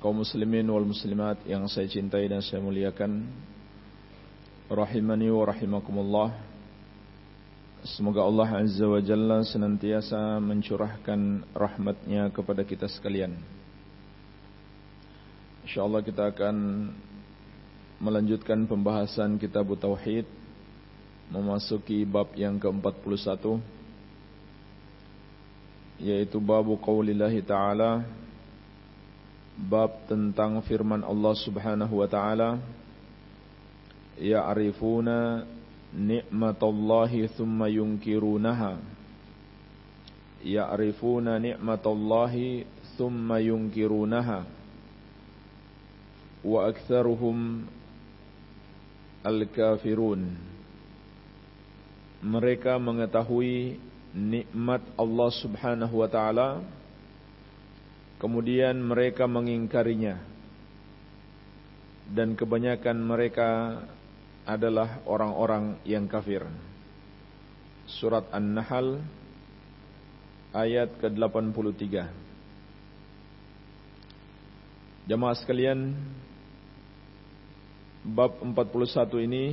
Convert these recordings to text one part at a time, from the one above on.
Kaum muslimin wal muslimat yang saya cintai dan saya muliakan rahimani wa rahimakumullah. Semoga Allah azza wa jalla senantiasa mencurahkan rahmatnya kepada kita sekalian. Insyaallah kita akan melanjutkan pembahasan kitab tauhid memasuki bab yang ke-41 yaitu bab qaulillahi ta'ala bab tentang firman Allah Subhanahu wa taala. Ya'rifuna ni'matallahi thumma yunkirunaha. Ya'rifuna ni'matallahi thumma yunkirunaha. Wa aktsaruhum al-kafirun. Mereka mengetahui nikmat Allah Subhanahu wa taala Kemudian mereka mengingkarinya. Dan kebanyakan mereka adalah orang-orang yang kafir. Surat An-Nahl Ayat ke-83. Jamaah sekalian Bab 41 ini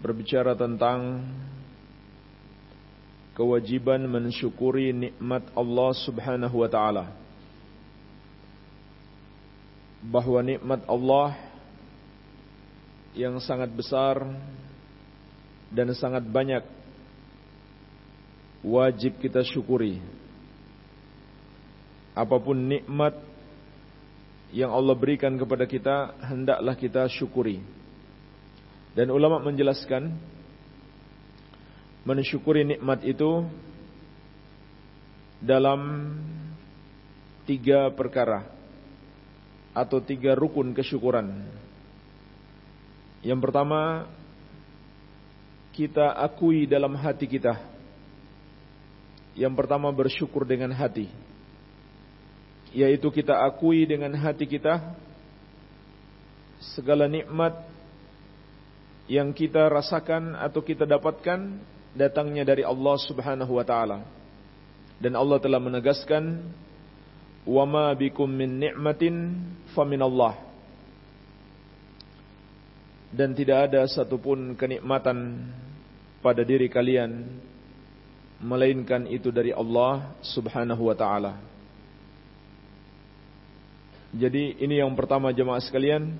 Berbicara tentang kewajiban mensyukuri nikmat Allah Subhanahu wa taala. Bahwa nikmat Allah yang sangat besar dan sangat banyak wajib kita syukuri. Apa pun nikmat yang Allah berikan kepada kita hendaklah kita syukuri. Dan ulama menjelaskan mensyukuri nikmat itu dalam tiga perkara atau tiga rukun kesyukuran. Yang pertama, kita akui dalam hati kita. Yang pertama bersyukur dengan hati. Yaitu kita akui dengan hati kita segala nikmat yang kita rasakan atau kita dapatkan datangnya dari Allah Subhanahu wa taala. Dan Allah telah menegaskan wa ma bikum min ni'matin faminallah. Dan tidak ada satupun kenikmatan pada diri kalian melainkan itu dari Allah Subhanahu wa taala. Jadi ini yang pertama jemaah sekalian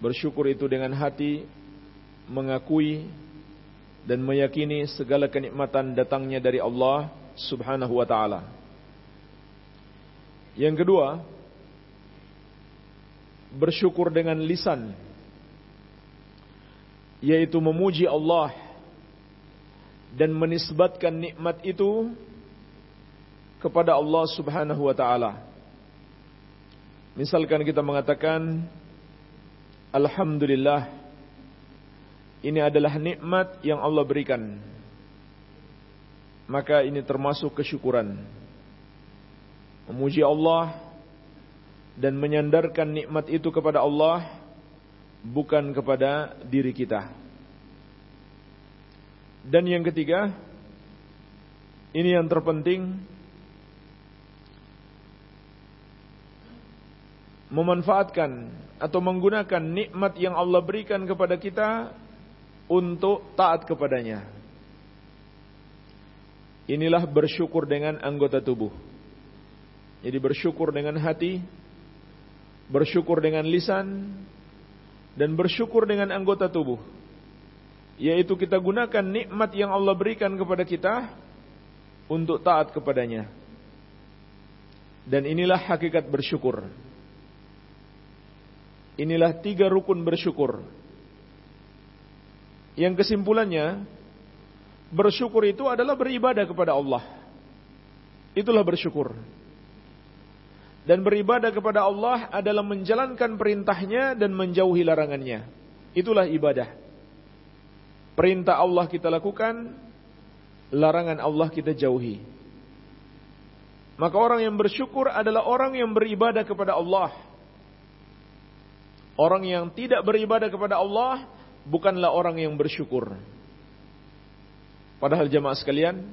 Bersyukur itu dengan hati Mengakui dan meyakini segala kenikmatan datangnya dari Allah Subhanahu wa taala. Yang kedua, bersyukur dengan lisan yaitu memuji Allah dan menisbatkan nikmat itu kepada Allah Subhanahu wa taala. Misalkan kita mengatakan alhamdulillah ini adalah nikmat yang Allah berikan. Maka ini termasuk kesyukuran. Memuji Allah dan menyandarkan nikmat itu kepada Allah bukan kepada diri kita. Dan yang ketiga, ini yang terpenting memanfaatkan atau menggunakan nikmat yang Allah berikan kepada kita untuk taat kepadanya. Inilah bersyukur dengan anggota tubuh. Jadi bersyukur dengan hati, bersyukur dengan lisan, dan bersyukur dengan anggota tubuh. Yaitu kita gunakan nikmat yang Allah berikan kepada kita untuk taat kepadanya. Dan inilah hakikat bersyukur. Inilah tiga rukun bersyukur yang kesimpulannya Bersyukur itu adalah beribadah kepada Allah. Itulah bersyukur. Dan beribadah kepada Allah adalah menjalankan perintahnya dan menjauhi larangannya. Itulah ibadah. Perintah Allah kita lakukan, larangan Allah kita jauhi. Maka orang yang bersyukur adalah orang yang beribadah kepada Allah. Orang yang tidak beribadah kepada Allah bukanlah orang yang bersyukur. Padahal jemaah sekalian,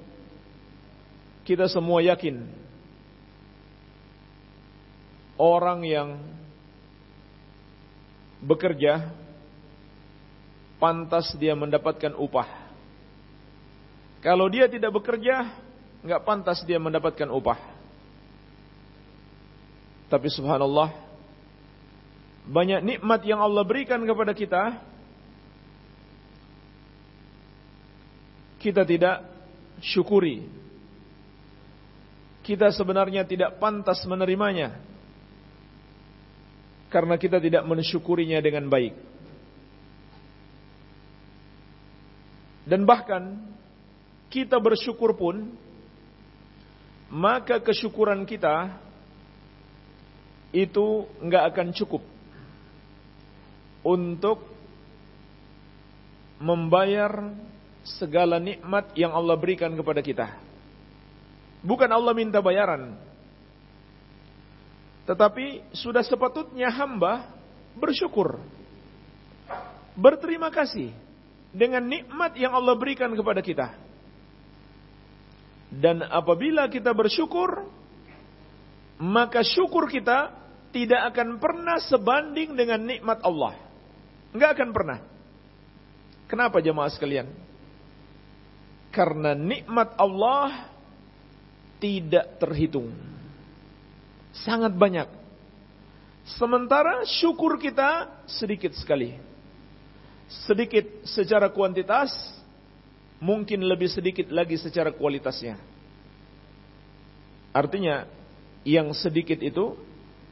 kita semua yakin orang yang bekerja pantas dia mendapatkan upah. Kalau dia tidak bekerja, nggak pantas dia mendapatkan upah. Tapi subhanallah, banyak nikmat yang Allah berikan kepada kita, kita tidak syukuri. Kita sebenarnya tidak pantas menerimanya karena kita tidak mensyukurinya dengan baik. Dan bahkan kita bersyukur pun maka kesyukuran kita itu nggak akan cukup untuk membayar segala nikmat yang Allah berikan kepada kita. Bukan Allah minta bayaran, tetapi sudah sepatutnya hamba bersyukur. Berterima kasih dengan nikmat yang Allah berikan kepada kita. Dan apabila kita bersyukur, maka syukur kita tidak akan pernah sebanding dengan nikmat Allah. Enggak akan pernah. Kenapa jemaah sekalian? Karena nikmat Allah tidak terhitung sangat banyak. Sementara syukur kita sedikit sekali. Sedikit secara kuantitas, mungkin lebih sedikit lagi secara kualitasnya. Artinya, yang sedikit itu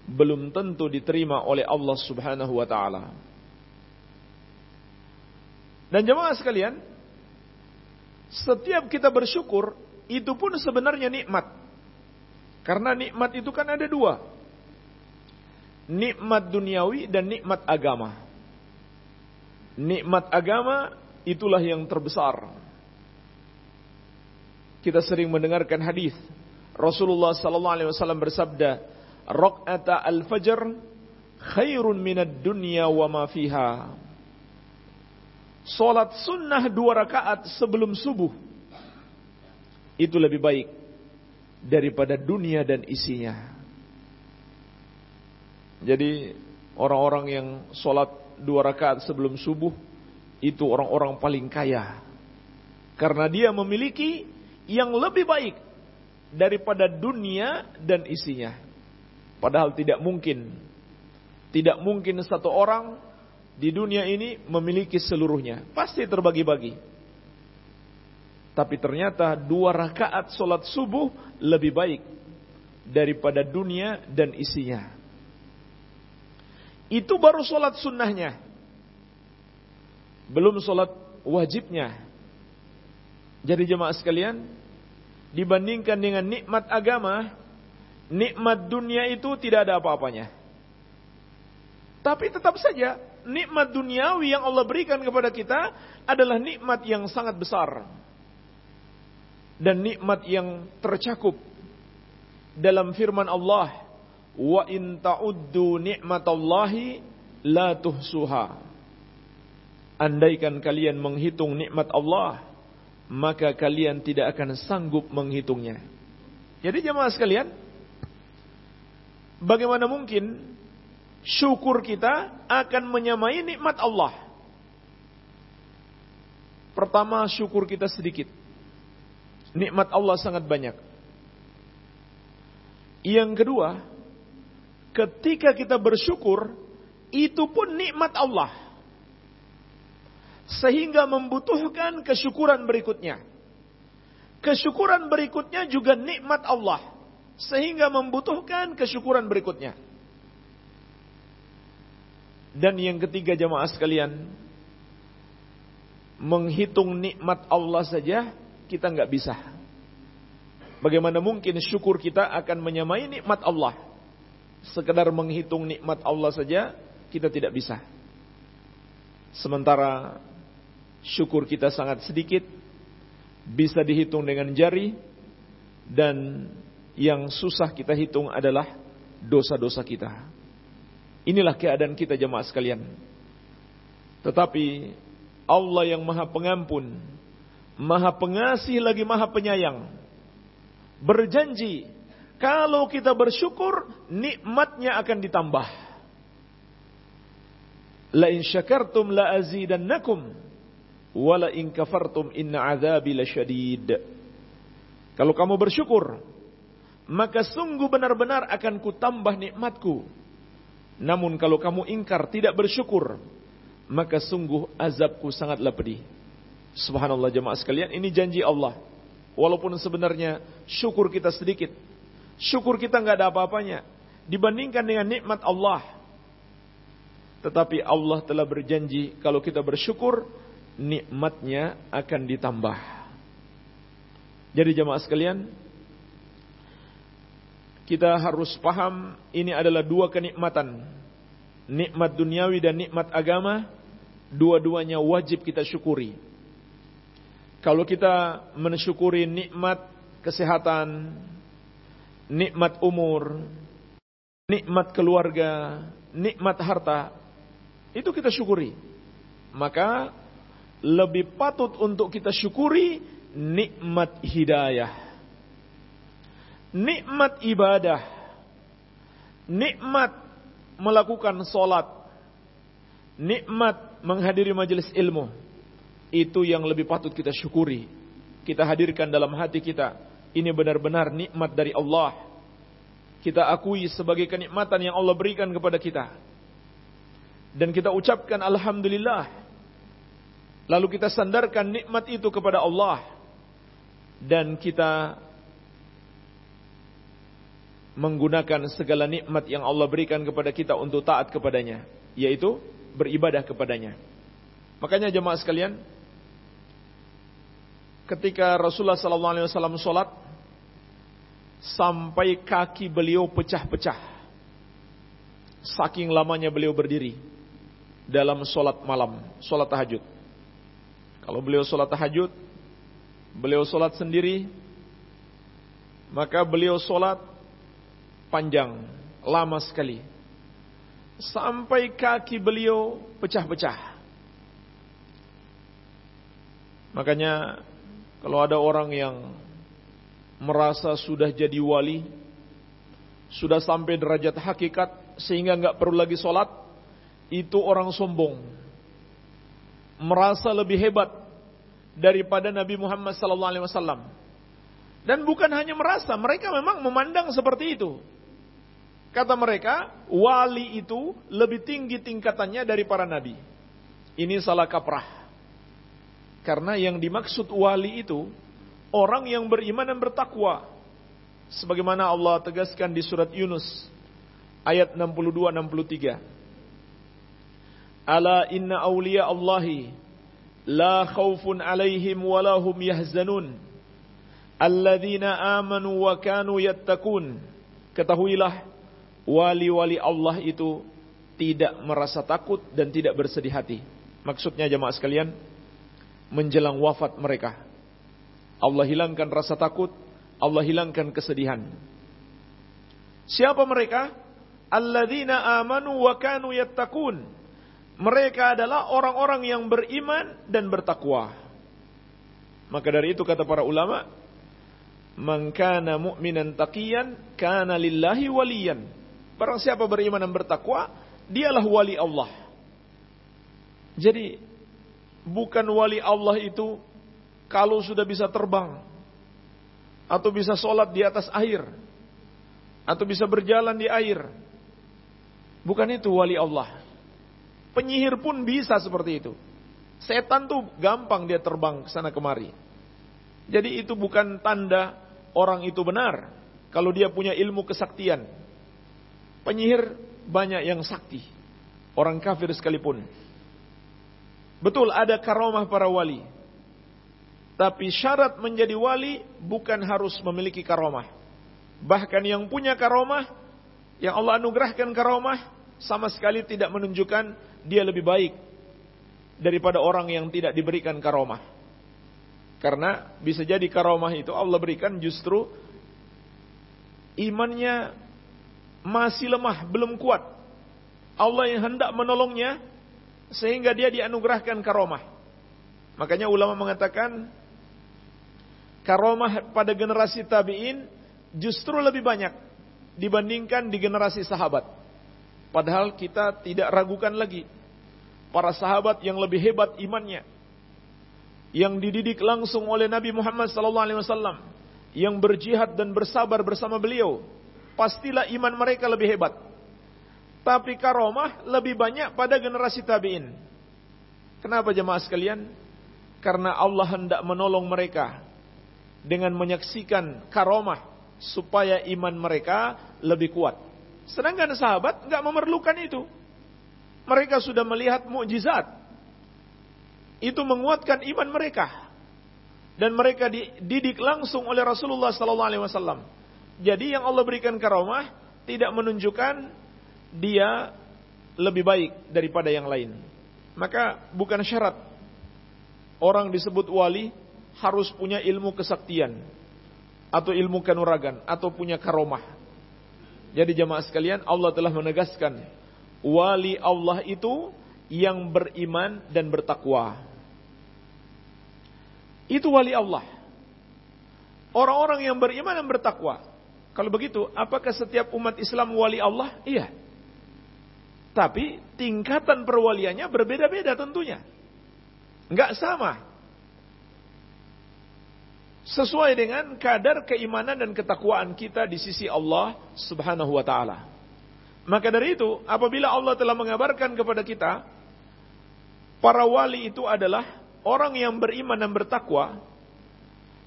belum tentu diterima oleh Allah Subhanahu wa taala. Dan jemaah sekalian, setiap kita bersyukur itu pun sebenarnya nikmat. Karena nikmat itu kan ada dua. Nikmat duniawi dan nikmat agama. Nikmat agama itulah yang terbesar. Kita sering mendengarkan hadis Rasulullah sallallahu alaihi wasallam bersabda, "Raq'ata al-fajr khairun minad dunya wa ma fiha." Salat sunnah dua rakaat sebelum subuh itu lebih baik daripada dunia dan isinya. Jadi orang-orang yang sholat dua rakaat sebelum subuh itu orang-orang paling kaya. Karena dia memiliki yang lebih baik daripada dunia dan isinya. Padahal tidak mungkin. Tidak mungkin satu orang di dunia ini memiliki seluruhnya. Pasti terbagi-bagi. Tapi ternyata dua rakaat solat subuh lebih baik daripada dunia dan isinya. Itu baru solat sunnahnya. Belum solat wajibnya. Jadi jemaah sekalian, dibandingkan dengan nikmat agama, nikmat dunia itu tidak ada apa-apanya. Tapi tetap saja, nikmat duniawi yang Allah berikan kepada kita adalah nikmat yang sangat besar. Dan nikmat yang tercakup dalam firman Allah wa in ta'uddu ni'matallahi la tuhsuha. Andaikan kalian menghitung nikmat Allah maka kalian tidak akan sanggup menghitungnya. Jadi jemaah sekalian bagaimana mungkin syukur kita akan menyamai nikmat Allah pertama syukur kita sedikit Nikmat Allah sangat banyak. Yang kedua, ketika kita bersyukur, itu pun nikmat Allah. Sehingga membutuhkan kesyukuran berikutnya. Kesyukuran berikutnya juga nikmat Allah. Sehingga membutuhkan kesyukuran berikutnya. Dan yang ketiga jamaah sekalian, menghitung nikmat Allah saja kita nggak bisa. Bagaimana mungkin syukur kita akan menyamai nikmat Allah? Sekedar menghitung nikmat Allah saja kita tidak bisa. Sementara syukur kita sangat sedikit, bisa dihitung dengan jari, dan yang susah kita hitung adalah dosa-dosa kita. Inilah keadaan kita jemaah sekalian. Tetapi Allah yang maha pengampun, maha pengasih lagi maha penyayang, berjanji kalau kita bersyukur nikmatnya akan ditambah. La in syakartum la azidannakum wa la in kafartum inna azabi lasyadid. Kalau kamu bersyukur, maka sungguh benar-benar akan kutambah nikmatku. Namun kalau kamu ingkar tidak bersyukur, maka sungguh azabku sangatlah pedih. Subhanallah jemaah sekalian, ini janji Allah. Walaupun sebenarnya syukur kita sedikit, syukur kita nggak ada apa-apanya dibandingkan dengan nikmat Allah. Tetapi Allah telah berjanji kalau kita bersyukur, nikmatnya akan ditambah. Jadi jemaah sekalian, kita harus paham ini adalah dua kenikmatan. Nikmat duniawi dan nikmat agama, dua-duanya wajib kita syukuri. Kalau kita mensyukuri nikmat kesehatan, nikmat umur, nikmat keluarga, nikmat harta, itu kita syukuri. Maka lebih patut untuk kita syukuri nikmat hidayah nikmat ibadah, nikmat melakukan solat, nikmat menghadiri majelis ilmu, itu yang lebih patut kita syukuri. Kita hadirkan dalam hati kita, ini benar-benar nikmat dari Allah. Kita akui sebagai kenikmatan yang Allah berikan kepada kita. Dan kita ucapkan Alhamdulillah. Lalu kita sandarkan nikmat itu kepada Allah. Dan kita menggunakan segala nikmat yang Allah berikan kepada kita untuk taat kepadanya, yaitu beribadah kepadanya. Makanya jemaah sekalian, ketika Rasulullah sallallahu alaihi wasallam sampai kaki beliau pecah-pecah. Saking lamanya beliau berdiri dalam salat malam, salat tahajud. Kalau beliau salat tahajud, beliau salat sendiri, maka beliau salat panjang, lama sekali. Sampai kaki beliau pecah-pecah. Makanya kalau ada orang yang merasa sudah jadi wali, sudah sampai derajat hakikat sehingga nggak perlu lagi sholat, itu orang sombong. Merasa lebih hebat daripada Nabi Muhammad SAW. Dan bukan hanya merasa, mereka memang memandang seperti itu. Kata mereka, wali itu lebih tinggi tingkatannya dari para nabi. Ini salah kaprah. Karena yang dimaksud wali itu orang yang beriman dan bertakwa. Sebagaimana Allah tegaskan di surat Yunus ayat 62 63. Ala inna awliya Allahi la khawfun alaihim wa hum yahzanun. Alladzina amanu wa kanu yattaqun. Ketahuilah wali-wali Allah itu tidak merasa takut dan tidak bersedih hati. Maksudnya jemaah sekalian, menjelang wafat mereka. Allah hilangkan rasa takut, Allah hilangkan kesedihan. Siapa mereka? Alladzina amanu wa kanu yattaqun. Mereka adalah orang-orang yang beriman dan bertakwa. Maka dari itu kata para ulama, "Man kana mu'minan taqiyan kana lillahi waliyan." Barang siapa beriman dan bertakwa, dialah wali Allah. Jadi, bukan wali Allah itu kalau sudah bisa terbang, atau bisa sholat di atas air, atau bisa berjalan di air. Bukan itu wali Allah. Penyihir pun bisa seperti itu. Setan tuh gampang dia terbang ke sana kemari. Jadi itu bukan tanda orang itu benar. Kalau dia punya ilmu kesaktian. Penyihir banyak yang sakti. Orang kafir sekalipun. Betul ada karomah para wali. Tapi syarat menjadi wali bukan harus memiliki karomah. Bahkan yang punya karomah, yang Allah anugerahkan karomah, sama sekali tidak menunjukkan dia lebih baik daripada orang yang tidak diberikan karomah. Karena bisa jadi karomah itu Allah berikan justru imannya masih lemah, belum kuat. Allah yang hendak menolongnya sehingga dia dianugerahkan karomah. Makanya ulama mengatakan karomah pada generasi tabi'in justru lebih banyak dibandingkan di generasi sahabat. Padahal kita tidak ragukan lagi para sahabat yang lebih hebat imannya yang dididik langsung oleh Nabi Muhammad SAW yang berjihad dan bersabar bersama beliau pastilah iman mereka lebih hebat tapi karomah lebih banyak pada generasi tabi'in kenapa jemaah sekalian karena Allah hendak menolong mereka dengan menyaksikan karomah supaya iman mereka lebih kuat sedangkan sahabat nggak memerlukan itu mereka sudah melihat mukjizat. Itu menguatkan iman mereka. Dan mereka dididik langsung oleh Rasulullah sallallahu alaihi wasallam. Jadi yang Allah berikan karomah tidak menunjukkan dia lebih baik daripada yang lain. Maka bukan syarat orang disebut wali harus punya ilmu kesaktian atau ilmu kanuragan atau punya karomah. Jadi jemaah sekalian Allah telah menegaskan wali Allah itu yang beriman dan bertakwa. Itu wali Allah. Orang-orang yang beriman dan bertakwa. Kalau begitu, apakah setiap umat Islam wali Allah? Iya. Tapi tingkatan perwaliannya berbeda-beda tentunya. Enggak sama. Sesuai dengan kadar keimanan dan ketakwaan kita di sisi Allah Subhanahu wa taala. Maka dari itu, apabila Allah telah mengabarkan kepada kita, para wali itu adalah orang yang beriman dan bertakwa.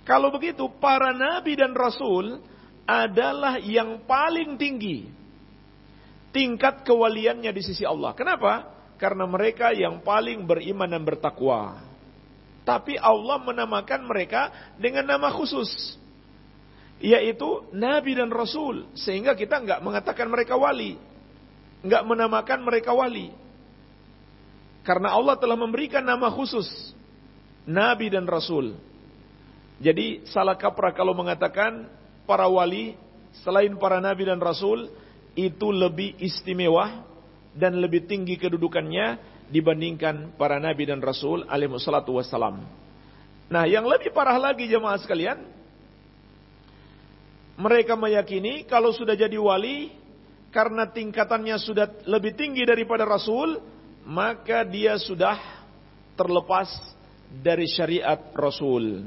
Kalau begitu, para nabi dan rasul adalah yang paling tinggi tingkat kewaliannya di sisi Allah. Kenapa? Karena mereka yang paling beriman dan bertakwa. Tapi Allah menamakan mereka dengan nama khusus. Yaitu Nabi dan Rasul. Sehingga kita nggak mengatakan mereka wali nggak menamakan mereka wali. Karena Allah telah memberikan nama khusus nabi dan rasul. Jadi salah kaprah kalau mengatakan para wali selain para nabi dan rasul itu lebih istimewa dan lebih tinggi kedudukannya dibandingkan para nabi dan rasul alaihi wassalatu wassalam. Nah, yang lebih parah lagi jemaah sekalian, mereka meyakini kalau sudah jadi wali karena tingkatannya sudah lebih tinggi daripada Rasul, maka dia sudah terlepas dari syariat Rasul.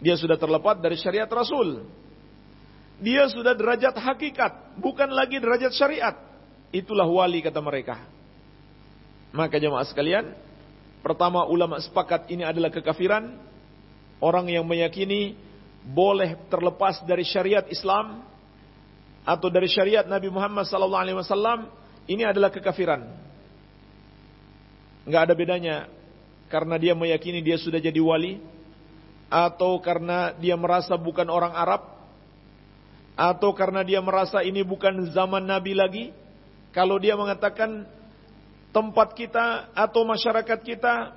Dia sudah terlepas dari syariat Rasul. Dia sudah derajat hakikat, bukan lagi derajat syariat. Itulah wali kata mereka. Maka jemaah sekalian, pertama ulama sepakat ini adalah kekafiran. Orang yang meyakini boleh terlepas dari syariat Islam atau dari syariat Nabi Muhammad wasallam ini adalah kekafiran. Enggak ada bedanya karena dia meyakini dia sudah jadi wali atau karena dia merasa bukan orang Arab atau karena dia merasa ini bukan zaman Nabi lagi. Kalau dia mengatakan tempat kita atau masyarakat kita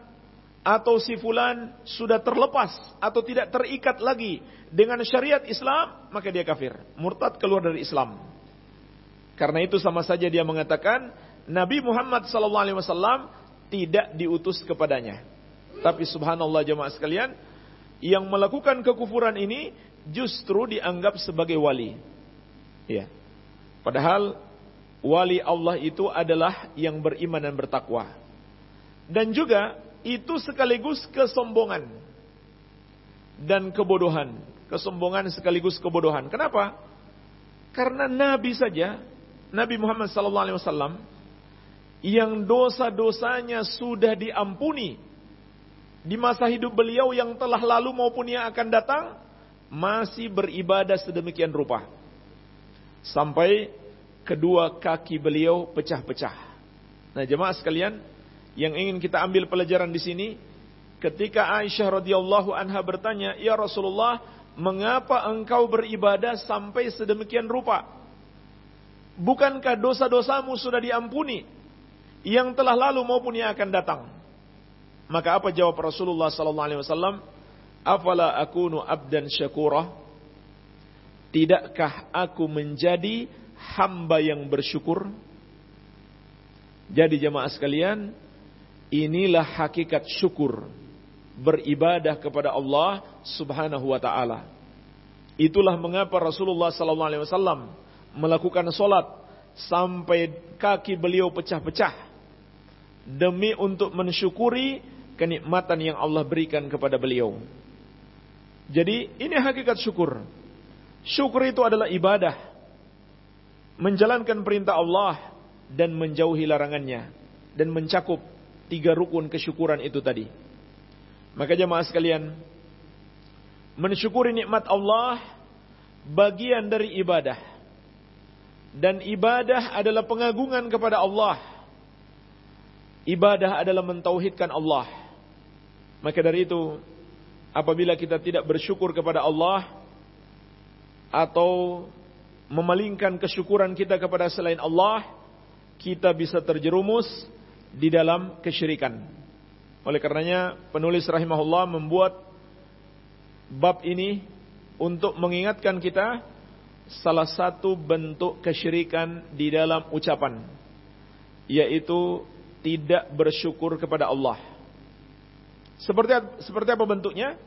atau si fulan sudah terlepas atau tidak terikat lagi dengan syariat Islam, maka dia kafir. Murtad keluar dari Islam. Karena itu sama saja dia mengatakan Nabi Muhammad SAW tidak diutus kepadanya. Tapi subhanallah jemaah sekalian, yang melakukan kekufuran ini justru dianggap sebagai wali. Ya. Padahal wali Allah itu adalah yang beriman dan bertakwa. Dan juga itu sekaligus kesombongan dan kebodohan. Kesombongan sekaligus kebodohan. Kenapa? Karena Nabi saja, Nabi Muhammad SAW, yang dosa-dosanya sudah diampuni di masa hidup beliau yang telah lalu maupun yang akan datang, masih beribadah sedemikian rupa. Sampai kedua kaki beliau pecah-pecah. Nah jemaah sekalian, Yang ingin kita ambil pelajaran di sini, ketika Aisyah radhiyallahu anha bertanya, "Ya Rasulullah, mengapa engkau beribadah sampai sedemikian rupa? Bukankah dosa-dosamu sudah diampuni yang telah lalu maupun yang akan datang?" Maka apa jawab Rasulullah sallallahu alaihi wasallam? "Afala akunu abdan syakura?" Tidakkah aku menjadi hamba yang bersyukur? Jadi jemaah sekalian, inilah hakikat syukur beribadah kepada Allah Subhanahu wa taala. Itulah mengapa Rasulullah sallallahu alaihi wasallam melakukan salat sampai kaki beliau pecah-pecah demi untuk mensyukuri kenikmatan yang Allah berikan kepada beliau. Jadi ini hakikat syukur. Syukur itu adalah ibadah. Menjalankan perintah Allah dan menjauhi larangannya dan mencakup tiga rukun kesyukuran itu tadi. Maka jemaah sekalian, mensyukuri nikmat Allah bagian dari ibadah. Dan ibadah adalah pengagungan kepada Allah. Ibadah adalah mentauhidkan Allah. Maka dari itu, apabila kita tidak bersyukur kepada Allah atau memalingkan kesyukuran kita kepada selain Allah, kita bisa terjerumus di dalam kesyirikan. Oleh karenanya penulis rahimahullah membuat bab ini untuk mengingatkan kita salah satu bentuk kesyirikan di dalam ucapan yaitu tidak bersyukur kepada Allah. Seperti seperti apa bentuknya?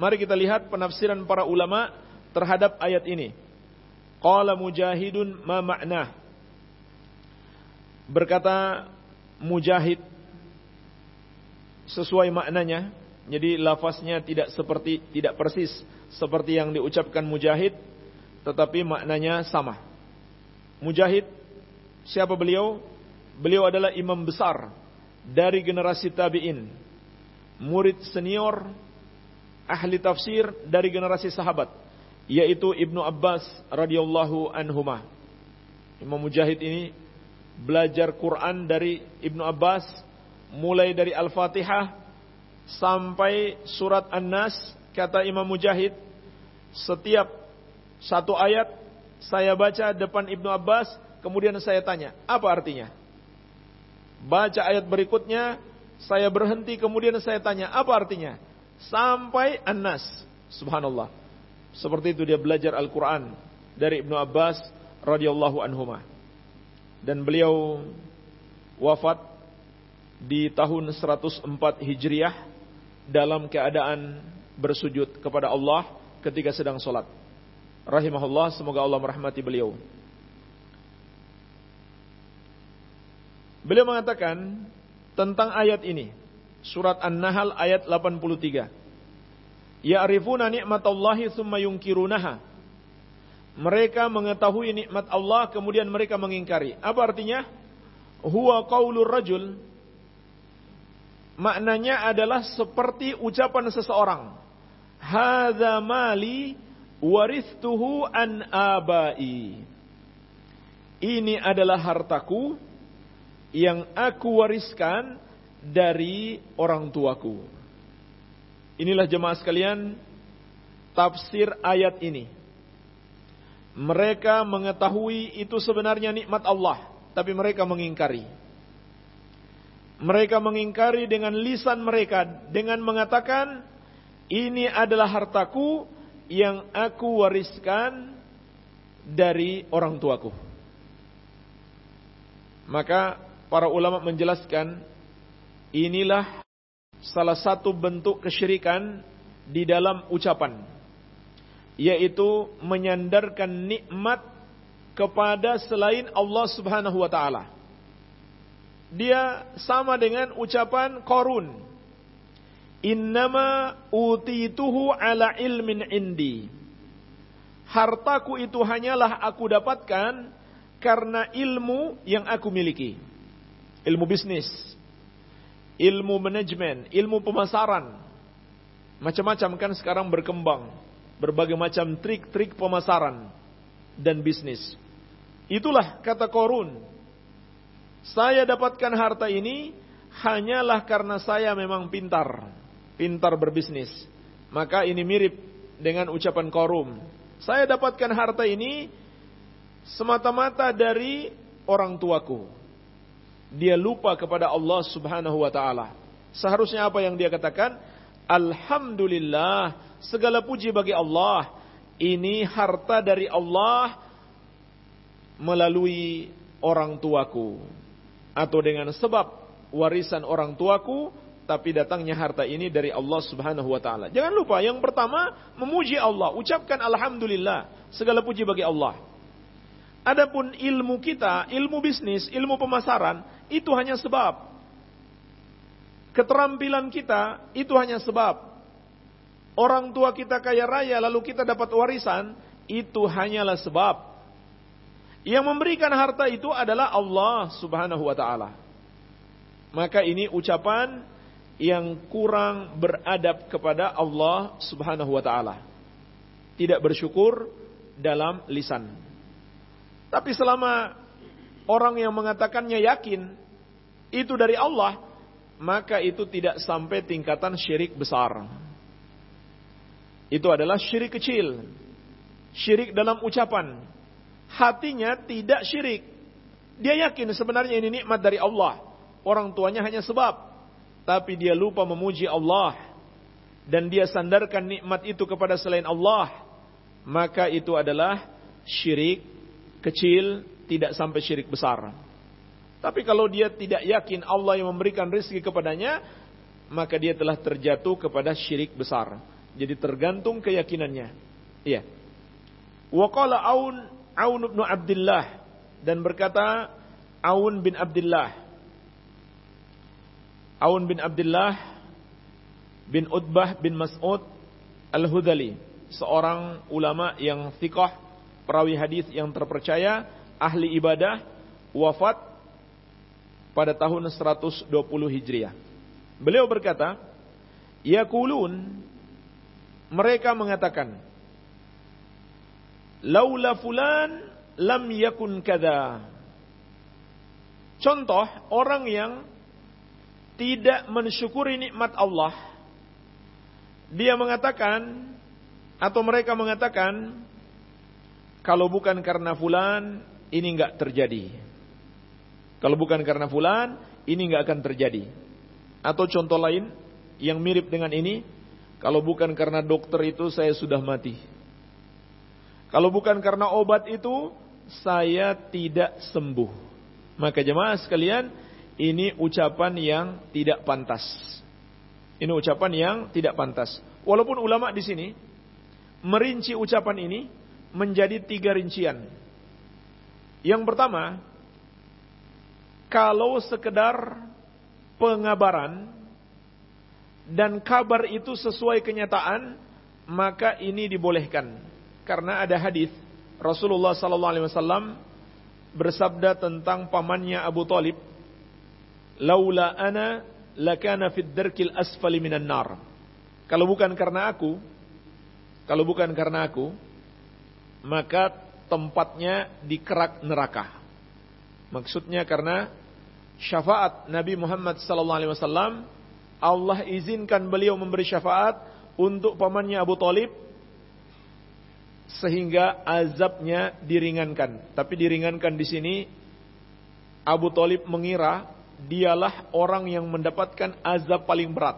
Mari kita lihat penafsiran para ulama terhadap ayat ini. Qala mujahidun ma ma'nah. Berkata Mujahid sesuai maknanya. Jadi lafaznya tidak seperti tidak persis seperti yang diucapkan Mujahid, tetapi maknanya sama. Mujahid siapa beliau? Beliau adalah imam besar dari generasi tabi'in. Murid senior ahli tafsir dari generasi sahabat yaitu Ibnu Abbas radhiyallahu anhuma. Imam Mujahid ini belajar Quran dari Ibnu Abbas mulai dari Al-Fatihah sampai surat An-Nas kata Imam Mujahid setiap satu ayat saya baca depan Ibnu Abbas kemudian saya tanya apa artinya baca ayat berikutnya saya berhenti kemudian saya tanya apa artinya sampai An-Nas subhanallah seperti itu dia belajar Al-Quran dari Ibnu Abbas radhiyallahu anhumah dan beliau wafat di tahun 104 Hijriah dalam keadaan bersujud kepada Allah ketika sedang sholat. Rahimahullah, semoga Allah merahmati beliau. Beliau mengatakan tentang ayat ini, surat An-Nahl ayat 83. Ya'rifuna ni'matallahi thumma yunkirunaha mereka mengetahui nikmat Allah kemudian mereka mengingkari. Apa artinya? Huwa qaulur rajul maknanya adalah seperti ucapan seseorang. Hadza mali waristuhu an abai. Ini adalah hartaku yang aku wariskan dari orang tuaku. Inilah jemaah sekalian tafsir ayat ini mereka mengetahui itu sebenarnya nikmat Allah, tapi mereka mengingkari. Mereka mengingkari dengan lisan mereka dengan mengatakan, "Ini adalah hartaku yang aku wariskan dari orang tuaku." Maka para ulama menjelaskan, inilah salah satu bentuk kesyirikan di dalam ucapan yaitu menyandarkan nikmat kepada selain Allah Subhanahu wa taala. Dia sama dengan ucapan Qarun. Innama utituhu ala ilmin indi. Hartaku itu hanyalah aku dapatkan karena ilmu yang aku miliki. Ilmu bisnis, ilmu manajemen, ilmu pemasaran. Macam-macam kan sekarang berkembang berbagai macam trik-trik pemasaran dan bisnis. Itulah kata Korun. Saya dapatkan harta ini hanyalah karena saya memang pintar, pintar berbisnis. Maka ini mirip dengan ucapan korum. Saya dapatkan harta ini semata-mata dari orang tuaku. Dia lupa kepada Allah Subhanahu wa taala. Seharusnya apa yang dia katakan? Alhamdulillah, segala puji bagi Allah. Ini harta dari Allah melalui orang tuaku atau dengan sebab warisan orang tuaku tapi datangnya harta ini dari Allah Subhanahu wa taala. Jangan lupa yang pertama memuji Allah, ucapkan alhamdulillah, segala puji bagi Allah. Adapun ilmu kita, ilmu bisnis, ilmu pemasaran itu hanya sebab. Keterampilan kita itu hanya sebab. Orang tua kita kaya raya lalu kita dapat warisan itu hanyalah sebab. Yang memberikan harta itu adalah Allah Subhanahu wa taala. Maka ini ucapan yang kurang beradab kepada Allah Subhanahu wa taala. Tidak bersyukur dalam lisan. Tapi selama orang yang mengatakannya yakin itu dari Allah, maka itu tidak sampai tingkatan syirik besar. Itu adalah syirik kecil. Syirik dalam ucapan. Hatinya tidak syirik. Dia yakin sebenarnya ini nikmat dari Allah. Orang tuanya hanya sebab tapi dia lupa memuji Allah dan dia sandarkan nikmat itu kepada selain Allah, maka itu adalah syirik kecil, tidak sampai syirik besar. Tapi kalau dia tidak yakin Allah yang memberikan rezeki kepadanya, maka dia telah terjatuh kepada syirik besar. Jadi tergantung keyakinannya. Iya. Waqala Aun Aun bin Abdullah dan berkata Aun bin Abdullah Aun bin Abdullah bin Utbah bin Mas'ud Al-Hudali, seorang ulama yang thiqah, perawi hadis yang terpercaya, ahli ibadah, wafat pada tahun 120 Hijriah. Beliau berkata, Yakulun, mereka mengatakan, Laula fulan lam yakun kada. Contoh orang yang tidak mensyukuri nikmat Allah, dia mengatakan atau mereka mengatakan kalau bukan karena fulan ini enggak terjadi. Kalau bukan karena fulan ini enggak akan terjadi. Atau contoh lain yang mirip dengan ini, kalau bukan karena dokter itu saya sudah mati. Kalau bukan karena obat itu saya tidak sembuh. Maka jemaah sekalian, ini ucapan yang tidak pantas. Ini ucapan yang tidak pantas. Walaupun ulama di sini merinci ucapan ini menjadi tiga rincian. Yang pertama, kalau sekedar pengabaran dan kabar itu sesuai kenyataan, maka ini dibolehkan. Karena ada hadis Rasulullah sallallahu alaihi wasallam bersabda tentang pamannya Abu Talib laula ana lakana fid darkil asfali minan nar. Kalau bukan karena aku, kalau bukan karena aku, maka tempatnya di kerak neraka. Maksudnya karena syafaat Nabi Muhammad sallallahu alaihi wasallam Allah izinkan beliau memberi syafaat untuk pamannya Abu Talib sehingga azabnya diringankan. Tapi diringankan di sini Abu Talib mengira dialah orang yang mendapatkan azab paling berat.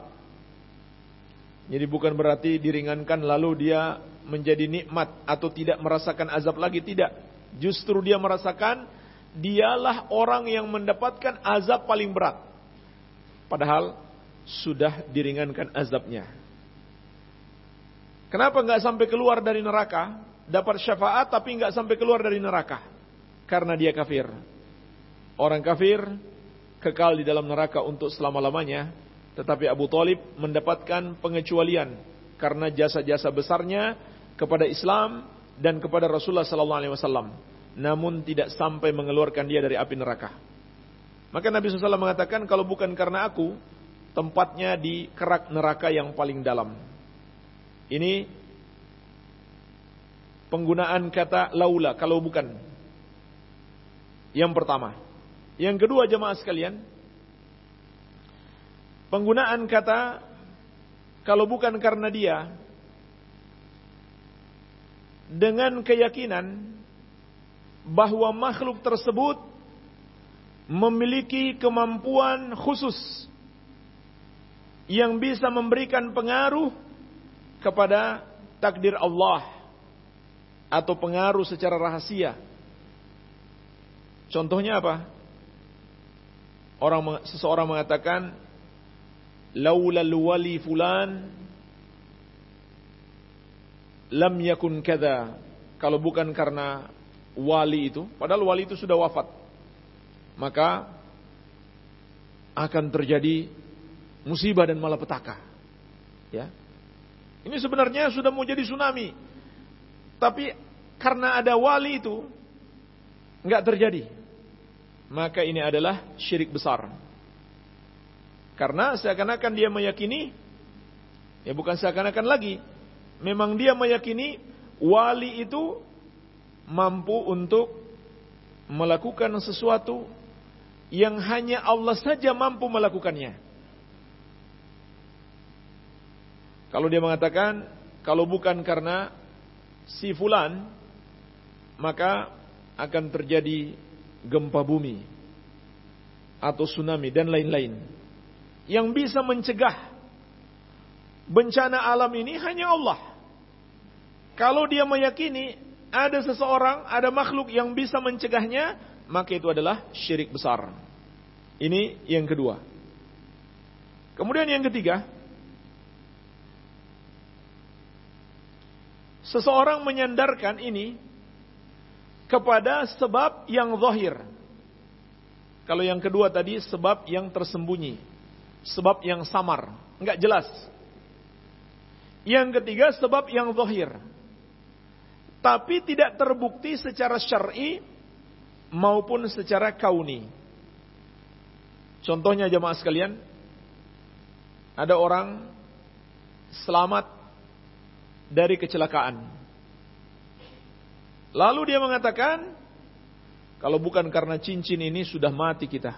Jadi bukan berarti diringankan lalu dia menjadi nikmat atau tidak merasakan azab lagi tidak. Justru dia merasakan dialah orang yang mendapatkan azab paling berat. Padahal sudah diringankan azabnya. Kenapa nggak sampai keluar dari neraka? Dapat syafaat tapi nggak sampai keluar dari neraka. Karena dia kafir. Orang kafir kekal di dalam neraka untuk selama-lamanya, tetapi Abu Talib mendapatkan pengecualian karena jasa-jasa besarnya kepada Islam dan kepada Rasulullah wasallam. Namun tidak sampai mengeluarkan dia dari api neraka. Maka Nabi SAW mengatakan kalau bukan karena aku, tempatnya di kerak neraka yang paling dalam. Ini penggunaan kata laula kalau bukan. Yang pertama. Yang kedua jemaah sekalian, penggunaan kata kalau bukan karena dia dengan keyakinan bahwa makhluk tersebut memiliki kemampuan khusus yang bisa memberikan pengaruh kepada takdir Allah atau pengaruh secara rahasia. Contohnya apa? Orang seseorang mengatakan laulal wali fulan lam yakun kada kalau bukan karena wali itu padahal wali itu sudah wafat maka akan terjadi musibah dan malapetaka. Ya. Ini sebenarnya sudah mau jadi tsunami tapi karena ada wali itu nggak terjadi. Maka ini adalah syirik besar. Karena seakan-akan dia meyakini, ya bukan seakan-akan lagi, memang dia meyakini wali itu mampu untuk melakukan sesuatu yang hanya Allah saja mampu melakukannya. Kalau dia mengatakan, kalau bukan karena si fulan, maka akan terjadi gempa bumi atau tsunami dan lain-lain yang bisa mencegah bencana alam ini hanya Allah. Kalau dia meyakini ada seseorang, ada makhluk yang bisa mencegahnya, maka itu adalah syirik besar. Ini yang kedua. Kemudian yang ketiga, seseorang menyandarkan ini kepada sebab yang zahir. Kalau yang kedua tadi sebab yang tersembunyi sebab yang samar, enggak jelas. Yang ketiga sebab yang zahir. Tapi tidak terbukti secara syar'i maupun secara kauni. Contohnya jemaah sekalian, ada orang selamat dari kecelakaan. Lalu dia mengatakan, kalau bukan karena cincin ini sudah mati kita.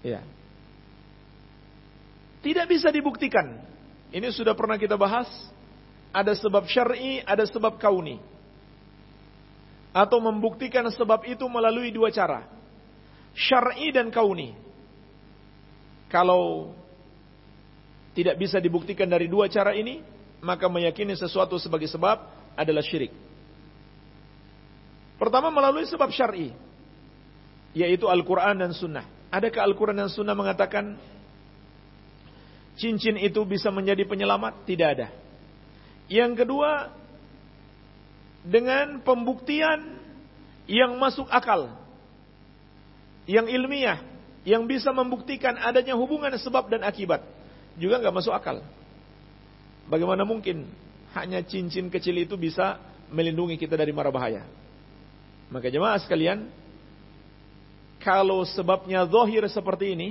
Ya. Tidak bisa dibuktikan. Ini sudah pernah kita bahas. Ada sebab syar'i, ada sebab kauni. Atau membuktikan sebab itu melalui dua cara. Syar'i dan kauni. Kalau tidak bisa dibuktikan dari dua cara ini, maka meyakini sesuatu sebagai sebab adalah syirik. Pertama melalui sebab syar'i, yaitu Al-Quran dan Sunnah. Adakah Al-Quran dan Sunnah mengatakan cincin itu bisa menjadi penyelamat? Tidak ada. Yang kedua, dengan pembuktian yang masuk akal, yang ilmiah, yang bisa membuktikan adanya hubungan sebab dan akibat, juga nggak masuk akal. Bagaimana mungkin hanya cincin kecil itu bisa melindungi kita dari mara bahaya? Maka jemaah sekalian, kalau sebabnya zahir seperti ini,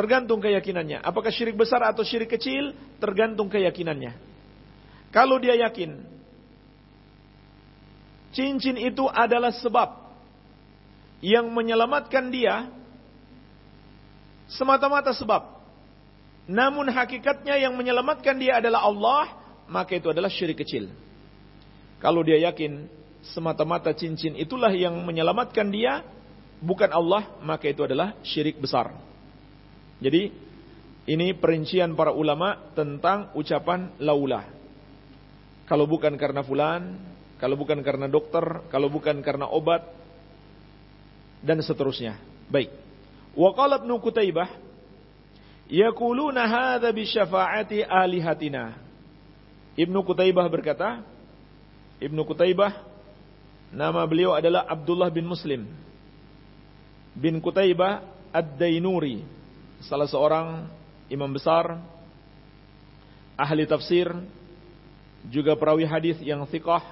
Tergantung keyakinannya. Apakah syirik besar atau syirik kecil? Tergantung keyakinannya. Kalau dia yakin cincin itu adalah sebab yang menyelamatkan dia semata-mata sebab. Namun hakikatnya yang menyelamatkan dia adalah Allah, maka itu adalah syirik kecil. Kalau dia yakin semata-mata cincin itulah yang menyelamatkan dia, bukan Allah, maka itu adalah syirik besar. Jadi ini perincian para ulama tentang ucapan laula. Kalau bukan karena fulan, kalau bukan karena dokter, kalau bukan karena obat dan seterusnya. Baik. Wa qala Ibnu Qutaibah yaquluna hadza bi syafaati alihatina. Ibnu Qutaibah berkata, Ibnu Qutaibah nama beliau adalah Abdullah bin Muslim bin Qutaibah Ad-Dainuri salah seorang imam besar ahli tafsir juga perawi hadis yang thiqah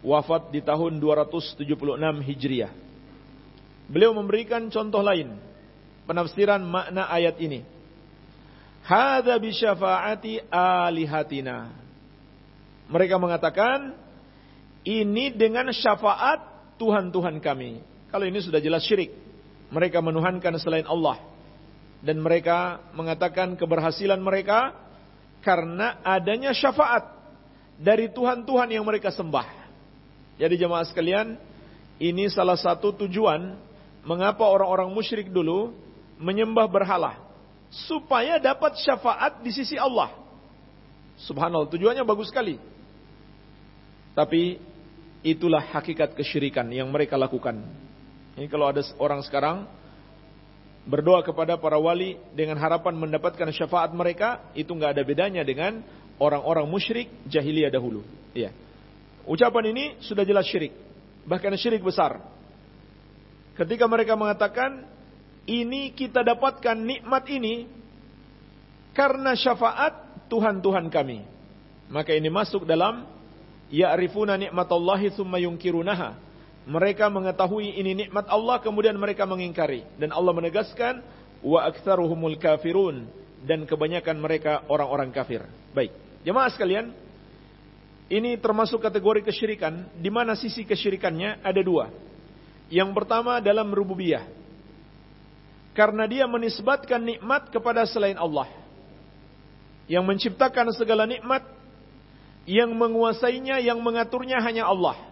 wafat di tahun 276 Hijriah. Beliau memberikan contoh lain penafsiran makna ayat ini. Hadza bi syafaati alihatina. Mereka mengatakan ini dengan syafaat Tuhan-Tuhan kami. Kalau ini sudah jelas syirik. Mereka menuhankan selain Allah. Dan mereka mengatakan keberhasilan mereka karena adanya syafaat dari Tuhan-Tuhan yang mereka sembah. Jadi jemaah sekalian, ini salah satu tujuan mengapa orang-orang musyrik dulu menyembah berhala supaya dapat syafaat di sisi Allah. Subhanallah, tujuannya bagus sekali. Tapi itulah hakikat kesyirikan yang mereka lakukan. Ini kalau ada orang sekarang berdoa kepada para wali dengan harapan mendapatkan syafaat mereka, itu nggak ada bedanya dengan orang-orang musyrik jahiliyah dahulu. Iya. Ucapan ini sudah jelas syirik, bahkan syirik besar. Ketika mereka mengatakan, ini kita dapatkan nikmat ini karena syafaat Tuhan-Tuhan kami. Maka ini masuk dalam ya'rifuna nikmatallahi thumma yunkirunaha. Mereka mengetahui ini nikmat Allah kemudian mereka mengingkari dan Allah menegaskan wa aktsaruhumul kafirun dan kebanyakan mereka orang-orang kafir. Baik, jemaah sekalian, ini termasuk kategori kesyirikan di mana sisi kesyirikannya ada dua. Yang pertama dalam rububiyah. Karena dia menisbatkan nikmat kepada selain Allah. Yang menciptakan segala nikmat yang menguasainya, yang mengaturnya hanya Allah.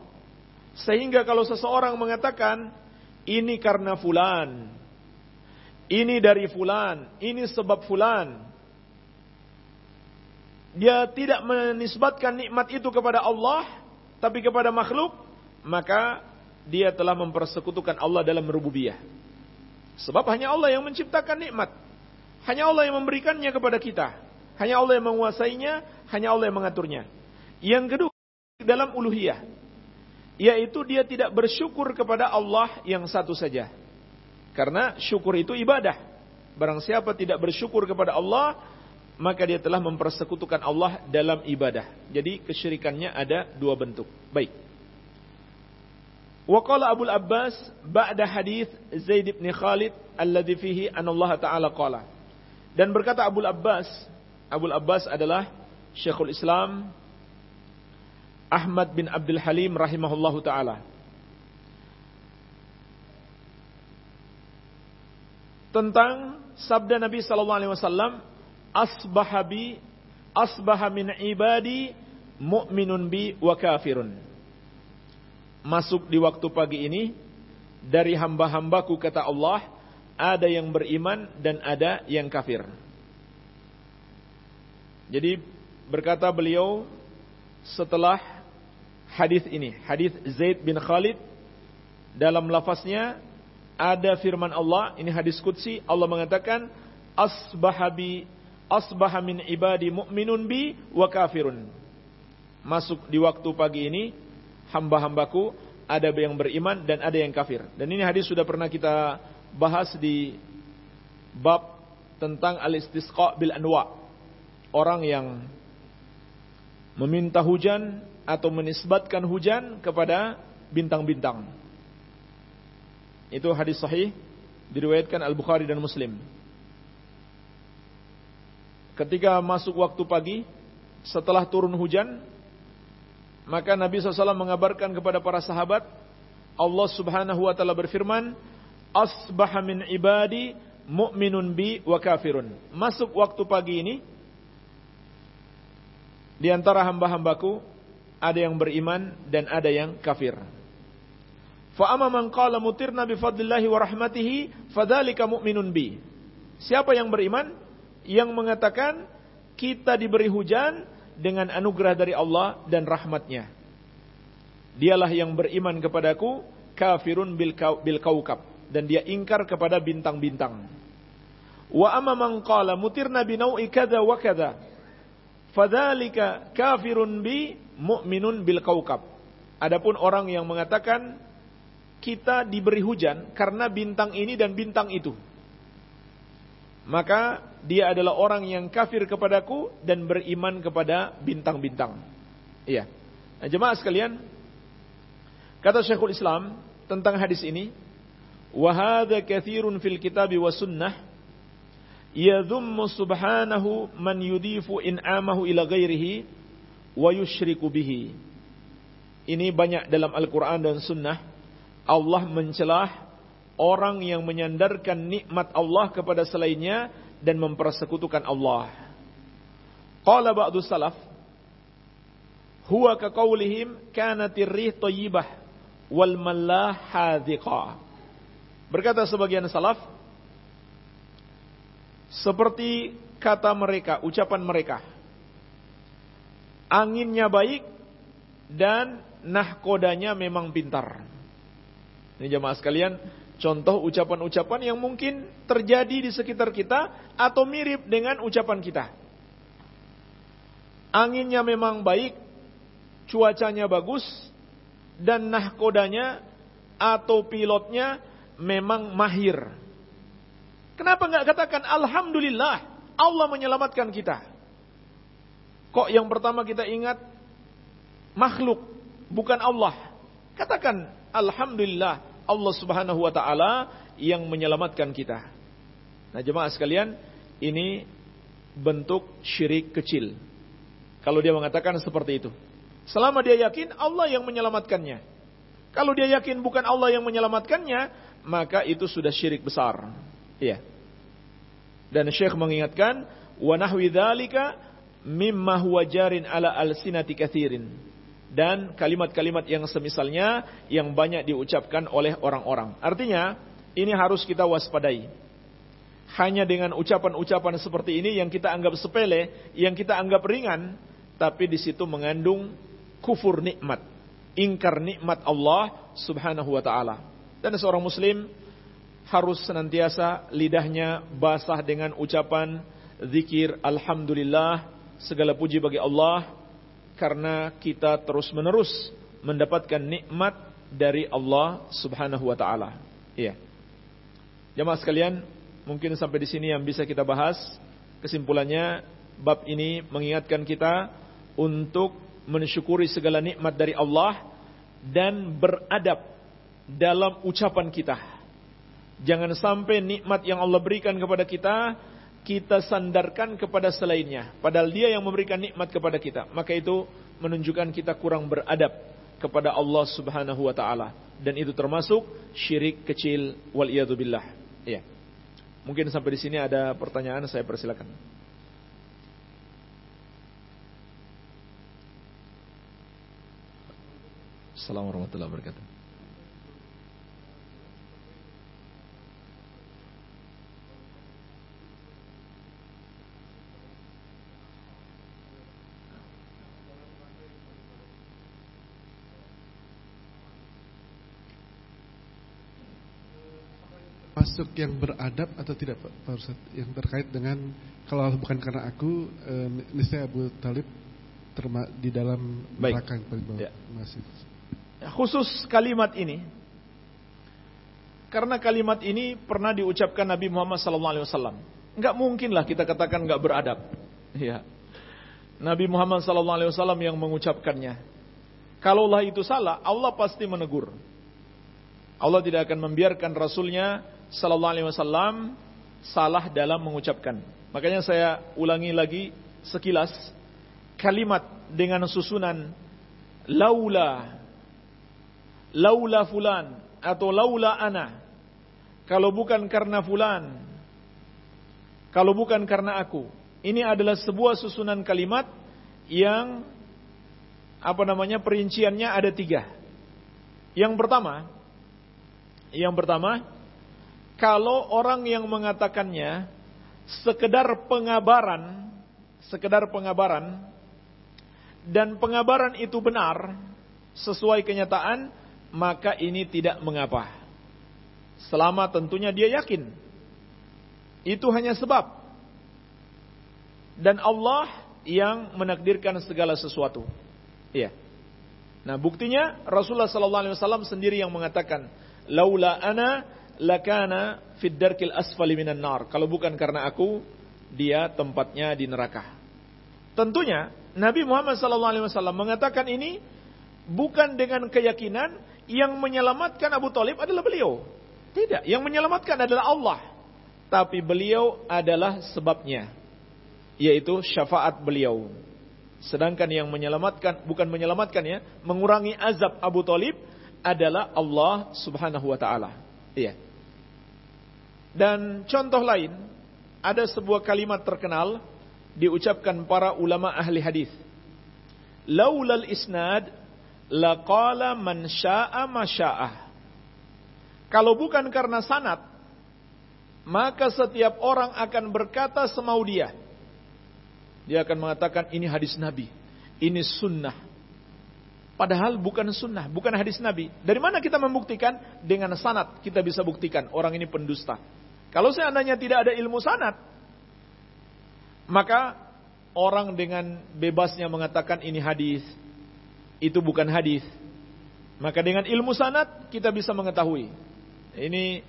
Sehingga kalau seseorang mengatakan, ini karena fulan, ini dari fulan, ini sebab fulan. Dia tidak menisbatkan nikmat itu kepada Allah, tapi kepada makhluk, maka dia telah mempersekutukan Allah dalam rububiyah. Sebab hanya Allah yang menciptakan nikmat. Hanya Allah yang memberikannya kepada kita. Hanya Allah yang menguasainya, hanya Allah yang mengaturnya. Yang kedua dalam uluhiyah yaitu dia tidak bersyukur kepada Allah yang satu saja. Karena syukur itu ibadah. Barang siapa tidak bersyukur kepada Allah, maka dia telah mempersekutukan Allah dalam ibadah. Jadi kesyirikannya ada dua bentuk. Baik. Wa Abu Abbas ba'da hadis Zaid bin Khalid alladhi fihi an Allah taala qala. Dan berkata Abu Abbas, Abu Abbas adalah Syekhul Islam Ahmad bin Abdul Halim rahimahullahu taala. Tentang sabda Nabi sallallahu alaihi wasallam, asbahabi asbaha min ibadi mu'minun bi wa kafirun. Masuk di waktu pagi ini dari hamba-hambaku kata Allah, ada yang beriman dan ada yang kafir. Jadi berkata beliau setelah hadis ini, hadis Zaid bin Khalid dalam lafaznya ada firman Allah, ini hadis qudsi, Allah mengatakan asbahabi asbaha min ibadi mu'minun bi wa kafirun. Masuk di waktu pagi ini hamba-hambaku ada yang beriman dan ada yang kafir. Dan ini hadis sudah pernah kita bahas di bab tentang al-istisqa bil anwa. Orang yang meminta hujan atau menisbatkan hujan kepada bintang-bintang. Itu hadis sahih diriwayatkan Al-Bukhari dan Muslim. Ketika masuk waktu pagi, setelah turun hujan, maka Nabi SAW mengabarkan kepada para sahabat, Allah Subhanahu wa taala berfirman, "Asbaha min ibadi mu'minun bi wa kafirun." Masuk waktu pagi ini di antara hamba-hambaku ada yang beriman dan ada yang kafir. Fa amma man qala mutirna bi fadlillahi wa rahmatihi fadzalika mu'minun bi. Siapa yang beriman yang mengatakan kita diberi hujan dengan anugerah dari Allah dan rahmatnya. Dialah yang beriman kepadaku kafirun bil, bil kaukab dan dia ingkar kepada bintang-bintang. Wa amma man qala mutirna bi nau'i kadza wa kadza fadzalika kafirun bi mu'minun bil kaukab. Adapun orang yang mengatakan kita diberi hujan karena bintang ini dan bintang itu. Maka dia adalah orang yang kafir kepadaku dan beriman kepada bintang-bintang. Iya. Nah, jemaah sekalian, kata Syekhul Islam tentang hadis ini, wa hadza katsirun fil kitabi wa sunnah yadhummu subhanahu man yudifu in'amahu ila ghairihi wa yushriku bihi. Ini banyak dalam Al-Quran dan Sunnah. Allah mencelah orang yang menyandarkan nikmat Allah kepada selainnya dan mempersekutukan Allah. Qala ba'du salaf huwa ka qaulihim kanatir rih thayyibah wal mallah hadhiqa. Berkata sebagian salaf seperti kata mereka, ucapan mereka. Anginnya baik dan nahkodanya memang pintar. Ini jemaah sekalian, contoh ucapan-ucapan yang mungkin terjadi di sekitar kita atau mirip dengan ucapan kita. Anginnya memang baik, cuacanya bagus, dan nahkodanya atau pilotnya memang mahir. Kenapa nggak katakan Alhamdulillah Allah menyelamatkan kita? Kok yang pertama kita ingat makhluk bukan Allah? Katakan Alhamdulillah Allah subhanahu wa ta'ala yang menyelamatkan kita. Nah jemaah sekalian, ini bentuk syirik kecil. Kalau dia mengatakan seperti itu. Selama dia yakin Allah yang menyelamatkannya. Kalau dia yakin bukan Allah yang menyelamatkannya, maka itu sudah syirik besar. Iya. Dan Syekh mengingatkan, wa nahwi dzalika mimma huwa jarin ala alsinati katsirin. Dan kalimat-kalimat yang semisalnya yang banyak diucapkan oleh orang-orang. Artinya, ini harus kita waspadai. Hanya dengan ucapan-ucapan seperti ini yang kita anggap sepele, yang kita anggap ringan, tapi di situ mengandung kufur nikmat, ingkar nikmat Allah Subhanahu wa taala. Dan seorang muslim harus senantiasa lidahnya basah dengan ucapan zikir alhamdulillah, segala puji bagi Allah karena kita terus-menerus mendapatkan nikmat dari Allah Subhanahu wa taala. Iya. Jamaah sekalian, mungkin sampai di sini yang bisa kita bahas. Kesimpulannya, bab ini mengingatkan kita untuk mensyukuri segala nikmat dari Allah dan beradab dalam ucapan kita. Jangan sampai nikmat yang Allah berikan kepada kita kita sandarkan kepada selainnya, padahal Dia yang memberikan nikmat kepada kita. Maka itu menunjukkan kita kurang beradab kepada Allah Subhanahu wa taala dan itu termasuk syirik kecil wal billah. Iya. Mungkin sampai di sini ada pertanyaan saya persilakan. Assalamualaikum warahmatullahi wabarakatuh. Masuk yang beradab atau tidak Pak Ustaz? Yang terkait dengan kalau bukan karena aku, eh, niscaya Abu Talib terma di dalam neraka ya. masih. Khusus kalimat ini, karena kalimat ini pernah diucapkan Nabi Muhammad SAW. Enggak mungkinlah kita katakan enggak beradab. Ya. Nabi Muhammad SAW yang mengucapkannya. Kalaulah itu salah, Allah pasti menegur. Allah tidak akan membiarkan Rasulnya Sallallahu Alaihi Wasallam salah dalam mengucapkan. Makanya saya ulangi lagi sekilas kalimat dengan susunan laula laula fulan atau laula ana. Kalau bukan karena fulan, kalau bukan karena aku. Ini adalah sebuah susunan kalimat yang apa namanya perinciannya ada tiga. Yang pertama, yang pertama, kalau orang yang mengatakannya sekedar pengabaran, sekedar pengabaran, dan pengabaran itu benar sesuai kenyataan, maka ini tidak mengapa. Selama tentunya dia yakin. Itu hanya sebab. Dan Allah yang menakdirkan segala sesuatu. Iya. Nah, buktinya Rasulullah sallallahu alaihi wasallam sendiri yang mengatakan, "Laula ana lakana fid darkil asfali minan nar." Kalau bukan karena aku, dia tempatnya di neraka. Tentunya Nabi Muhammad wasallam mengatakan ini bukan dengan keyakinan yang menyelamatkan Abu Talib adalah beliau. Tidak, yang menyelamatkan adalah Allah. Tapi beliau adalah sebabnya. Yaitu syafaat beliau. Sedangkan yang menyelamatkan, bukan menyelamatkan ya, mengurangi azab Abu Talib adalah Allah subhanahu wa ta'ala. Iya. Dan contoh lain, ada sebuah kalimat terkenal diucapkan para ulama ahli hadis. Laulal isnad laqala man syaa masya'ah. Kalau bukan karena sanad, maka setiap orang akan berkata semau dia. Dia akan mengatakan ini hadis Nabi, ini sunnah. Padahal bukan sunnah, bukan hadis Nabi. Dari mana kita membuktikan? Dengan sanad kita bisa buktikan orang ini pendusta. Kalau seandainya tidak ada ilmu sanad, maka orang dengan bebasnya mengatakan ini hadis, itu bukan hadis. Maka dengan ilmu sanad kita bisa mengetahui. Ini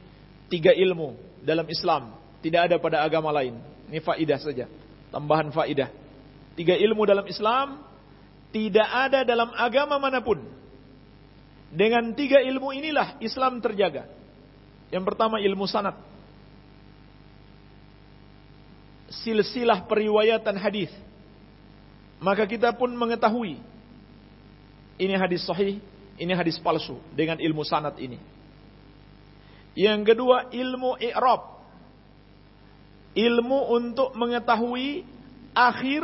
tiga ilmu dalam Islam, tidak ada pada agama lain. Ini faidah saja, tambahan faidah. Tiga ilmu dalam Islam tidak ada dalam agama mana pun. Dengan tiga ilmu inilah Islam terjaga. Yang pertama ilmu sanad. Silsilah periwayatan hadis. Maka kita pun mengetahui ini hadis sahih, ini hadis palsu dengan ilmu sanad ini. Yang kedua ilmu i'rab. Ilmu untuk mengetahui akhir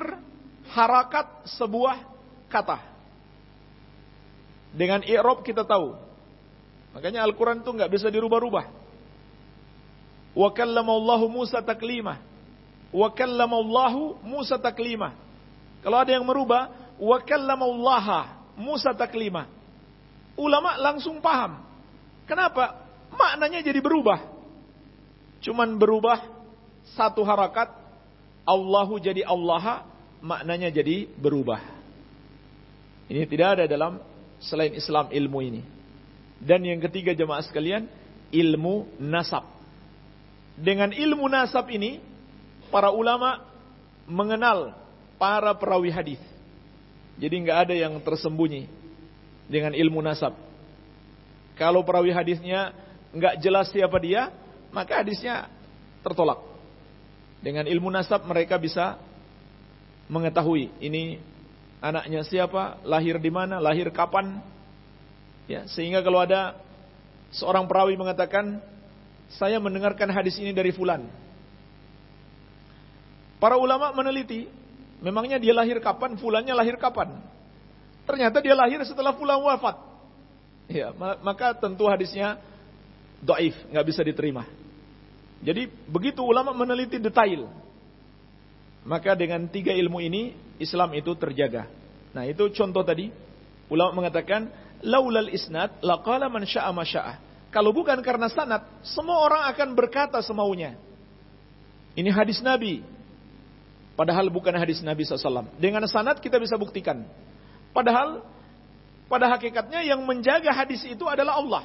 harakat sebuah kata. Dengan i'rab kita tahu. Makanya Al-Quran itu nggak bisa dirubah-rubah. Wa Musa taklima. Wa kallamallahu Musa taklima. Kalau ada yang merubah, wa kallamallaha Musa taklima. Ulama langsung paham. Kenapa? Maknanya jadi berubah. Cuman berubah satu harakat. Allahu jadi Allah, maknanya jadi berubah. Ini tidak ada dalam selain Islam ilmu ini. Dan yang ketiga jemaah sekalian, ilmu nasab. Dengan ilmu nasab ini, para ulama mengenal para perawi hadis. Jadi nggak ada yang tersembunyi dengan ilmu nasab. Kalau perawi hadisnya nggak jelas siapa dia, maka hadisnya tertolak. Dengan ilmu nasab mereka bisa mengetahui ini anaknya siapa, lahir di mana, lahir kapan. Ya, sehingga kalau ada seorang perawi mengatakan, saya mendengarkan hadis ini dari fulan. Para ulama meneliti, Memangnya dia lahir kapan? Fulannya lahir kapan? Ternyata dia lahir setelah fulan wafat. Ya, maka tentu hadisnya doif, nggak bisa diterima. Jadi begitu ulama meneliti detail, maka dengan tiga ilmu ini Islam itu terjaga. Nah itu contoh tadi ulama mengatakan laulal isnad laqala man syaa masya'a. Kalau bukan karena sanad, semua orang akan berkata semaunya. Ini hadis Nabi, Padahal bukan hadis Nabi SAW. Dengan sanad kita bisa buktikan. Padahal pada hakikatnya yang menjaga hadis itu adalah Allah.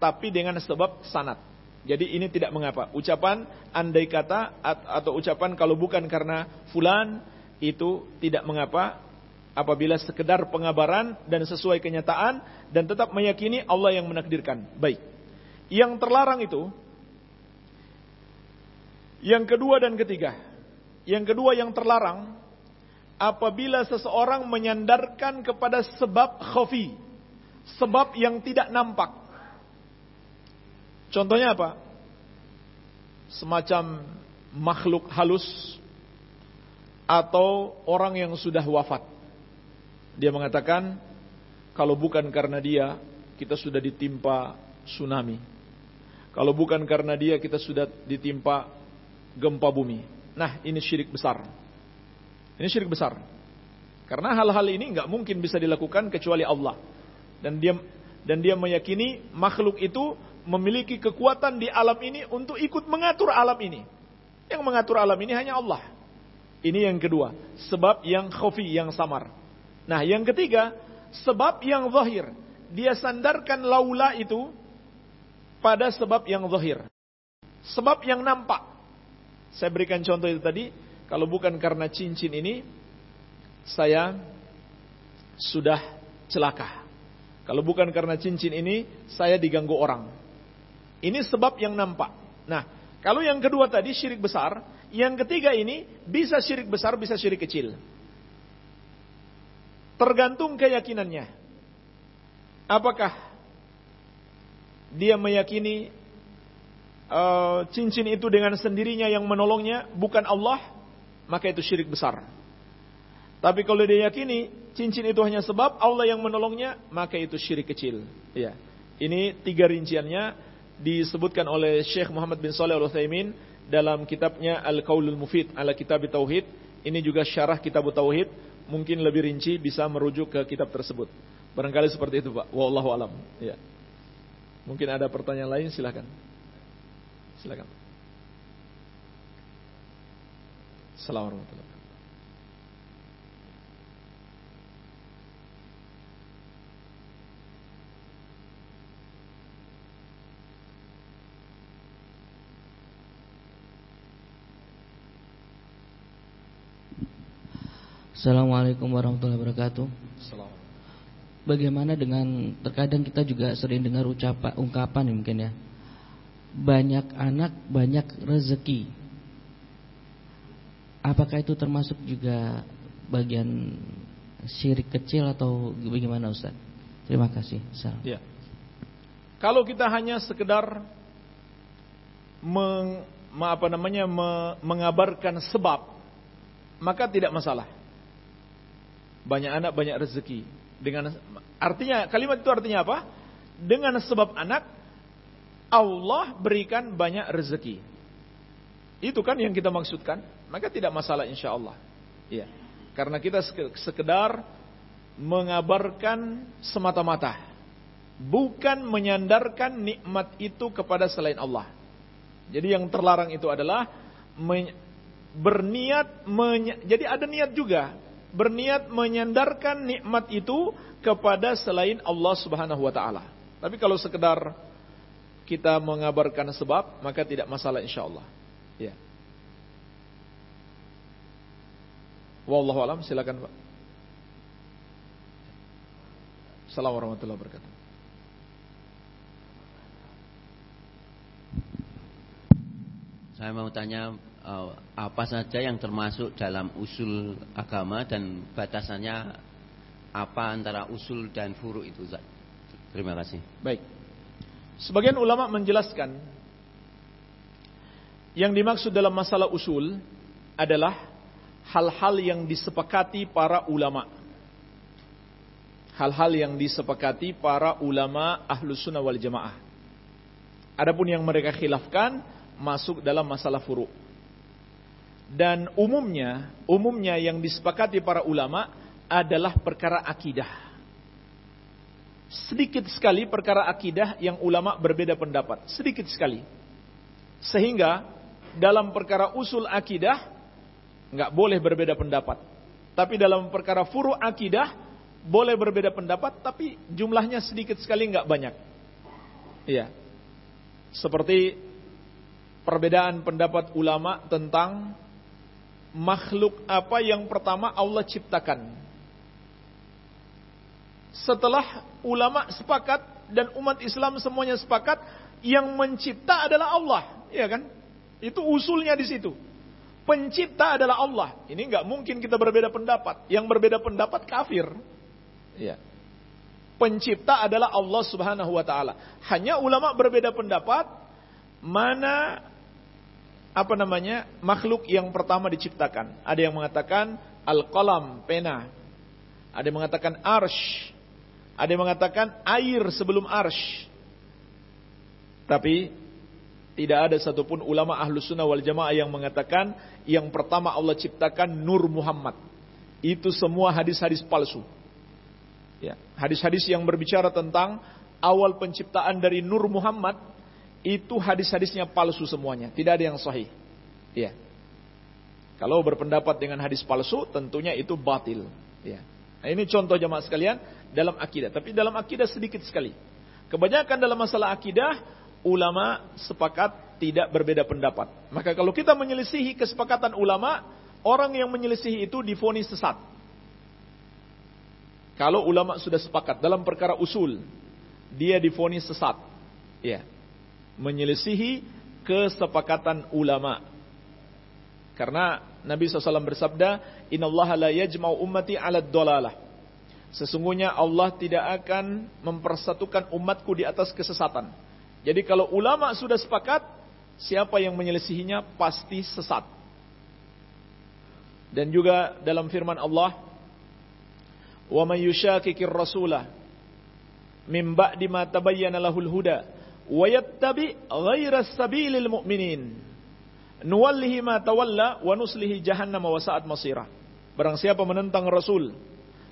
Tapi dengan sebab sanad. Jadi ini tidak mengapa. Ucapan andai kata atau ucapan kalau bukan karena fulan itu tidak mengapa apabila sekedar pengabaran dan sesuai kenyataan dan tetap meyakini Allah yang menakdirkan. Baik. Yang terlarang itu yang kedua dan ketiga yang kedua yang terlarang apabila seseorang menyandarkan kepada sebab khafi, sebab yang tidak nampak. Contohnya apa? Semacam makhluk halus atau orang yang sudah wafat. Dia mengatakan, kalau bukan karena dia, kita sudah ditimpa tsunami. Kalau bukan karena dia, kita sudah ditimpa gempa bumi. Nah, ini syirik besar. Ini syirik besar. Karena hal-hal ini nggak mungkin bisa dilakukan kecuali Allah. Dan dia dan dia meyakini makhluk itu memiliki kekuatan di alam ini untuk ikut mengatur alam ini. Yang mengatur alam ini hanya Allah. Ini yang kedua, sebab yang khafi, yang samar. Nah, yang ketiga, sebab yang zahir. Dia sandarkan laula itu pada sebab yang zahir. Sebab yang nampak. Saya berikan contoh itu tadi, kalau bukan karena cincin ini, saya sudah celaka. Kalau bukan karena cincin ini, saya diganggu orang. Ini sebab yang nampak. Nah, kalau yang kedua tadi syirik besar, yang ketiga ini bisa syirik besar, bisa syirik kecil. Tergantung keyakinannya. Apakah dia meyakini uh, cincin itu dengan sendirinya yang menolongnya bukan Allah, maka itu syirik besar. Tapi kalau dia yakini cincin itu hanya sebab Allah yang menolongnya, maka itu syirik kecil. Ya. Ini tiga rinciannya disebutkan oleh Syekh Muhammad bin Saleh Al Utsaimin dalam kitabnya Al Qaulul Mufid ala Kitab Tauhid. Ini juga syarah Kitab Tauhid, mungkin lebih rinci bisa merujuk ke kitab tersebut. Barangkali seperti itu, Pak. Wallahu alam. Ya. Mungkin ada pertanyaan lain, silakan. Silakan. Assalamualaikum Assalamualaikum warahmatullahi wabarakatuh. Bagaimana dengan terkadang kita juga sering dengar ucapan ungkapan ya mungkin ya. Banyak anak, banyak rezeki. Apakah itu termasuk juga bagian syirik kecil atau bagaimana Ustaz? Terima kasih. Salam. Ya. Kalau kita hanya sekedar meng, apa namanya mengabarkan sebab maka tidak masalah banyak anak banyak rezeki. Dengan artinya kalimat itu artinya apa? Dengan sebab anak Allah berikan banyak rezeki. Itu kan yang kita maksudkan, maka tidak masalah insya Allah. Iya. Karena kita sekedar mengabarkan semata-mata, bukan menyandarkan nikmat itu kepada selain Allah. Jadi yang terlarang itu adalah berniat, jadi ada niat juga berniat menyandarkan nikmat itu kepada selain Allah Subhanahu wa taala. Tapi kalau sekedar kita mengabarkan sebab, maka tidak masalah insyaallah. Ya. Wallahu alam, silakan Pak. Assalamualaikum warahmatullahi wabarakatuh. Saya mau tanya uh, apa saja yang termasuk dalam usul agama dan batasannya apa antara usul dan furu itu Zat. Terima kasih. Baik. Sebagian ulama menjelaskan yang dimaksud dalam masalah usul adalah hal-hal yang disepakati para ulama. Hal-hal yang disepakati para ulama ahlu sunnah wal jamaah. Adapun yang mereka khilafkan masuk dalam masalah furu' dan umumnya umumnya yang disepakati para ulama adalah perkara akidah. Sedikit sekali perkara akidah yang ulama berbeda pendapat, sedikit sekali. Sehingga dalam perkara usul akidah nggak boleh berbeda pendapat. Tapi dalam perkara furu akidah boleh berbeda pendapat, tapi jumlahnya sedikit sekali nggak banyak. Iya. Seperti perbedaan pendapat ulama tentang makhluk apa yang pertama Allah ciptakan. Setelah ulama sepakat dan umat Islam semuanya sepakat, yang mencipta adalah Allah, ya kan? Itu usulnya di situ. Pencipta adalah Allah. Ini nggak mungkin kita berbeda pendapat. Yang berbeda pendapat kafir. Ya. Pencipta adalah Allah Subhanahu wa taala. Hanya ulama berbeda pendapat mana apa namanya makhluk yang pertama diciptakan. Ada yang mengatakan al-qalam, pena. Ada yang mengatakan arsh. Ada yang mengatakan air sebelum arsh. Tapi tidak ada satupun ulama ahlu sunnah wal jamaah yang mengatakan yang pertama Allah ciptakan Nur Muhammad. Itu semua hadis-hadis palsu. Ya, hadis-hadis yang berbicara tentang awal penciptaan dari Nur Muhammad itu hadis-hadisnya palsu semuanya, tidak ada yang sahih. Ya. Kalau berpendapat dengan hadis palsu, tentunya itu batil. Ya. Nah, ini contoh jemaah sekalian dalam akidah, tapi dalam akidah sedikit sekali. Kebanyakan dalam masalah akidah, ulama sepakat tidak berbeda pendapat. Maka kalau kita menyelisihi kesepakatan ulama, orang yang menyelisihi itu difonis sesat. Kalau ulama sudah sepakat dalam perkara usul, dia difonis sesat. Ya menyelisihi kesepakatan ulama. Karena Nabi SAW bersabda, Inna Allah la yajma'u ummati ala dolalah. Sesungguhnya Allah tidak akan mempersatukan umatku di atas kesesatan. Jadi kalau ulama sudah sepakat, Siapa yang menyelisihinya pasti sesat. Dan juga dalam firman Allah, "Wa may yushakkikir rasulah min ba'di ma tabayyana lahul huda wa yattabi ghaira sabilil mu'minin nuwallihi ma tawalla wa nuslihi jahannam wa sa'at masira." Barang siapa menentang Rasul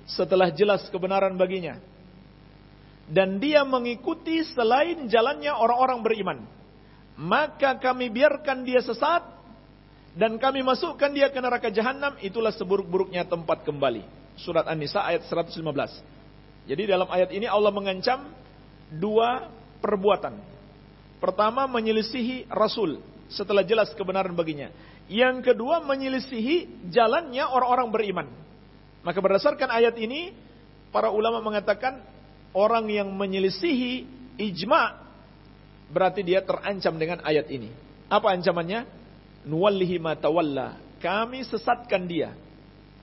setelah jelas kebenaran baginya dan dia mengikuti selain jalannya orang-orang beriman, maka kami biarkan dia sesat dan kami masukkan dia ke neraka jahanam, itulah seburuk-buruknya tempat kembali. Surat An-Nisa ayat 115. Jadi dalam ayat ini Allah mengancam dua perbuatan. Pertama menyelisihi Rasul setelah jelas kebenaran baginya. Yang kedua menyelisihi jalannya orang-orang beriman. Maka berdasarkan ayat ini, para ulama mengatakan orang yang menyelisihi ijma berarti dia terancam dengan ayat ini. Apa ancamannya? Nuwallihi ma tawalla. Kami sesatkan dia.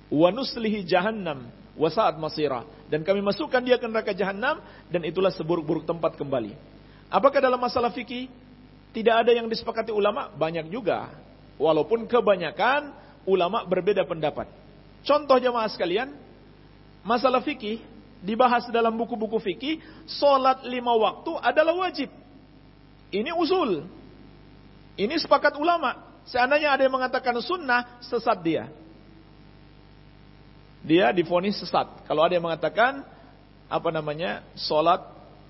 Wa nuslihi jahannam wa sa'at masira. Dan kami masukkan dia ke neraka jahannam dan itulah seburuk-buruk tempat kembali. Apakah dalam masalah fikih tidak ada yang disepakati ulama? Banyak juga. Walaupun kebanyakan ulama berbeda pendapat. Contoh jemaah sekalian, masalah fikih dibahas dalam buku-buku fikih, solat lima waktu adalah wajib. Ini usul. Ini sepakat ulama. Seandainya ada yang mengatakan sunnah, sesat dia. Dia difonis sesat. Kalau ada yang mengatakan, apa namanya, solat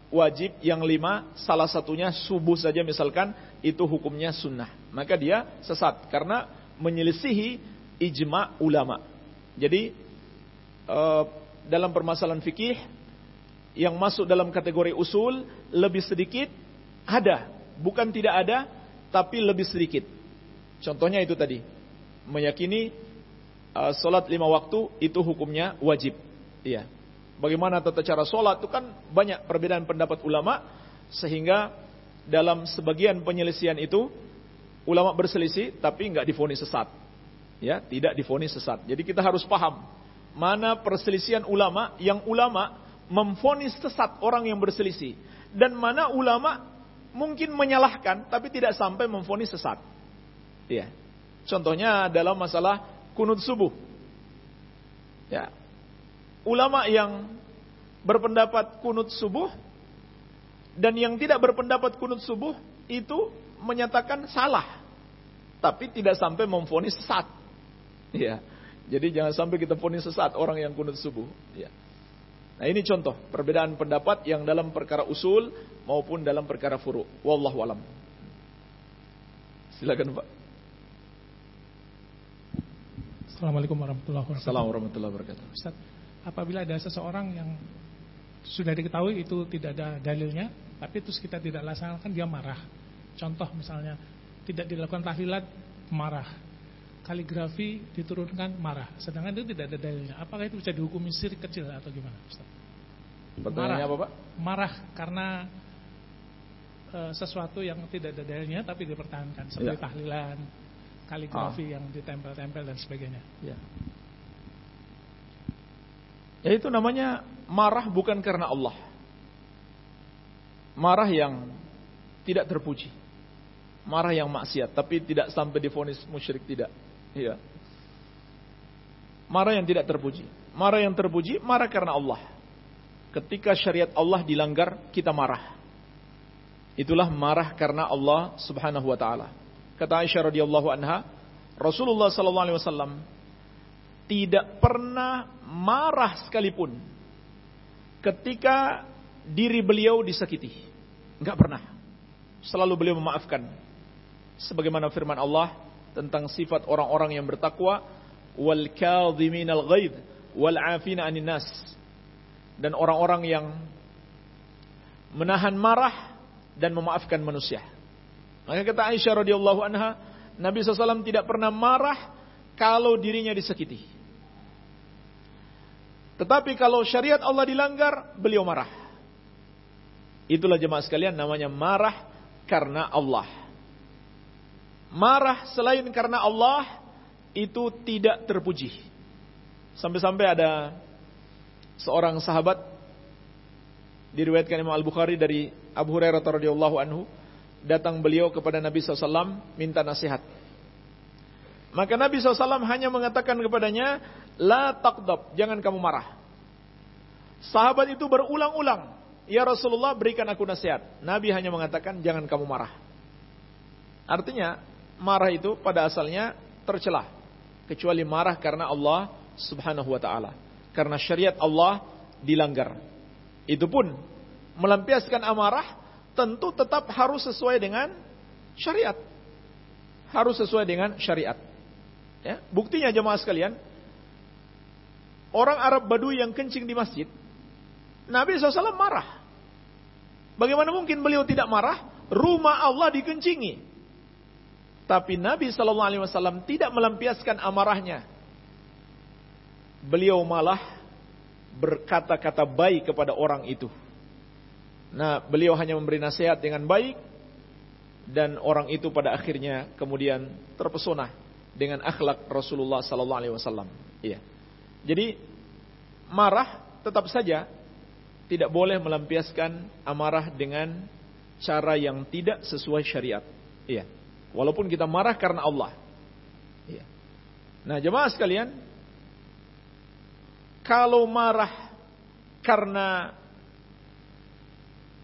wajib yang lima, salah satunya subuh saja misalkan, itu hukumnya sunnah. Maka dia sesat. Karena menyelisihi ijma ulama. Jadi, uh, dalam permasalahan fikih yang masuk dalam kategori usul lebih sedikit ada, bukan tidak ada, tapi lebih sedikit. Contohnya itu tadi, meyakini uh, solat lima waktu itu hukumnya wajib. Iya. Bagaimana tata cara solat itu kan banyak perbedaan pendapat ulama sehingga dalam sebagian penyelesaian itu ulama berselisih tapi nggak difonis sesat. Ya, tidak difonis sesat. Jadi kita harus paham mana perselisihan ulama yang ulama memfonis sesat orang yang berselisih dan mana ulama mungkin menyalahkan tapi tidak sampai memfonis sesat. Ya. Contohnya dalam masalah kunut subuh. Ya. Ulama yang berpendapat kunut subuh dan yang tidak berpendapat kunut subuh itu menyatakan salah tapi tidak sampai memfonis sesat. Ya. Jadi jangan sampai kita ponis sesat orang yang kunut subuh. Ya. Nah ini contoh perbedaan pendapat yang dalam perkara usul maupun dalam perkara furu. Wallahu alam. Silakan Pak. Assalamualaikum warahmatullahi wabarakatuh. Assalamualaikum warahmatullahi wabarakatuh. Ustaz, apabila ada seseorang yang sudah diketahui itu tidak ada dalilnya, tapi terus kita tidak laksanakan dia marah. Contoh misalnya tidak dilakukan tahlilat marah kaligrafi diturunkan marah. Sedangkan itu tidak ada dalilnya. Apakah itu bisa dihukumi syirik kecil atau gimana? Ustaz? Pertanyaannya apa Pak? Marah karena e, sesuatu yang tidak ada dalilnya tapi dipertahankan. Seperti ya. tahlilan, kaligrafi ah. yang ditempel-tempel dan sebagainya. Ya. Ya itu namanya marah bukan karena Allah. Marah yang tidak terpuji marah yang maksiat, tapi tidak sampai difonis musyrik tidak. Iya. Marah yang tidak terpuji. Marah yang terpuji, marah karena Allah. Ketika syariat Allah dilanggar, kita marah. Itulah marah karena Allah Subhanahu wa taala. Kata Aisyah radhiyallahu anha, Rasulullah sallallahu alaihi wasallam tidak pernah marah sekalipun ketika diri beliau disakiti. Enggak pernah. Selalu beliau memaafkan. Sebagaimana firman Allah, tentang sifat orang-orang yang bertakwa wal kadhiminal ghaid wal afina 'anil nas dan orang-orang yang menahan marah dan memaafkan manusia. Maka kata Aisyah radhiyallahu anha, Nabi SAW tidak pernah marah kalau dirinya disakiti. Tetapi kalau syariat Allah dilanggar, beliau marah. Itulah jemaah sekalian namanya marah karena Allah. Marah selain karena Allah itu tidak terpuji. Sampai-sampai ada seorang sahabat diriwayatkan Imam Al-Bukhari dari Abu Hurairah radhiyallahu anhu, datang beliau kepada Nabi SAW minta nasihat. Maka Nabi SAW hanya mengatakan kepadanya, La taqdab, jangan kamu marah. Sahabat itu berulang-ulang, Ya Rasulullah berikan aku nasihat. Nabi hanya mengatakan, jangan kamu marah. Artinya, marah itu pada asalnya tercelah. Kecuali marah karena Allah subhanahu wa ta'ala. Karena syariat Allah dilanggar. Itu pun, melampiaskan amarah, tentu tetap harus sesuai dengan syariat. Harus sesuai dengan syariat. Ya, buktinya jemaah sekalian, orang Arab Badui yang kencing di masjid, Nabi SAW marah. Bagaimana mungkin beliau tidak marah? Rumah Allah dikencingi. Tapi Nabi SAW tidak melampiaskan amarahnya. Beliau malah berkata-kata baik kepada orang itu. Nah, beliau hanya memberi nasihat dengan baik dan orang itu pada akhirnya kemudian terpesona dengan akhlak Rasulullah sallallahu alaihi wasallam. Iya. Jadi marah tetap saja tidak boleh melampiaskan amarah dengan cara yang tidak sesuai syariat. Iya. Walaupun kita marah karena Allah. Iya. Nah, jemaah sekalian, kalau marah karena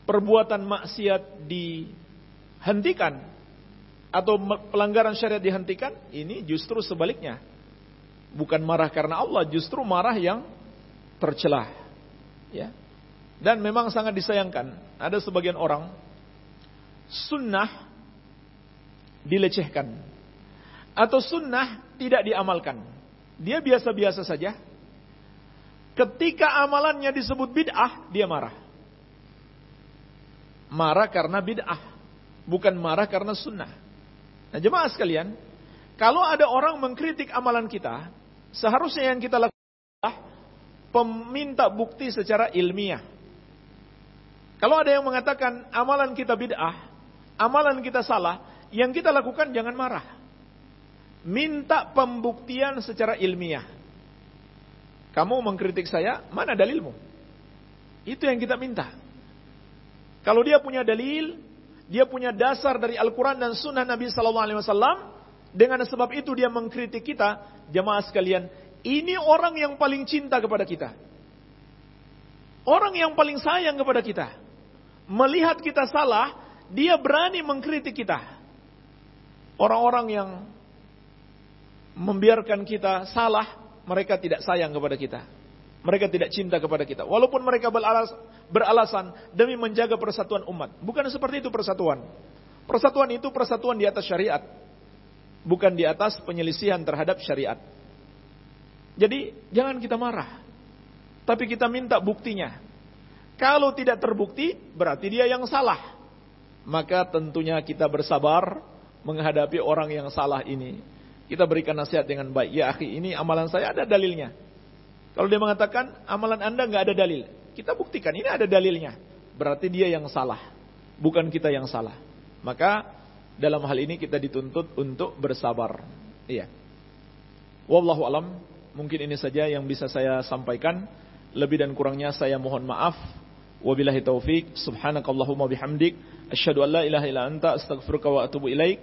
perbuatan maksiat dihentikan atau pelanggaran syariat dihentikan, ini justru sebaliknya. Bukan marah karena Allah, justru marah yang tercelah. Ya. Dan memang sangat disayangkan, ada sebagian orang sunnah dilecehkan atau sunnah tidak diamalkan. Dia biasa-biasa saja. Ketika amalannya disebut bid'ah, dia marah marah karena bid'ah, bukan marah karena sunnah. Nah jemaah sekalian, kalau ada orang mengkritik amalan kita, seharusnya yang kita lakukan adalah peminta bukti secara ilmiah. Kalau ada yang mengatakan amalan kita bid'ah, amalan kita salah, yang kita lakukan jangan marah. Minta pembuktian secara ilmiah. Kamu mengkritik saya, mana dalilmu? Itu yang kita minta. Kalau dia punya dalil, dia punya dasar dari Al-Quran dan Sunnah Nabi Sallallahu Alaihi Wasallam, dengan sebab itu dia mengkritik kita, jemaah sekalian. Ini orang yang paling cinta kepada kita. Orang yang paling sayang kepada kita. Melihat kita salah, dia berani mengkritik kita. Orang-orang yang membiarkan kita salah, mereka tidak sayang kepada kita. Mereka tidak cinta kepada kita. Walaupun mereka beralas, beralasan demi menjaga persatuan umat. Bukan seperti itu persatuan. Persatuan itu persatuan di atas syariat. Bukan di atas penyelisihan terhadap syariat. Jadi jangan kita marah. Tapi kita minta buktinya. Kalau tidak terbukti berarti dia yang salah. Maka tentunya kita bersabar menghadapi orang yang salah ini. Kita berikan nasihat dengan baik. Ya akhi ini amalan saya ada dalilnya. Kalau dia mengatakan amalan anda nggak ada dalil, kita buktikan ini ada dalilnya. Berarti dia yang salah, bukan kita yang salah. Maka dalam hal ini kita dituntut untuk bersabar. Iya. Wallahu alam. Mungkin ini saja yang bisa saya sampaikan. Lebih dan kurangnya saya mohon maaf. Wabillahi taufik. Subhanakallahumma bihamdik. Asyhadu an la ilaha illa anta astaghfiruka wa atubu ilaik.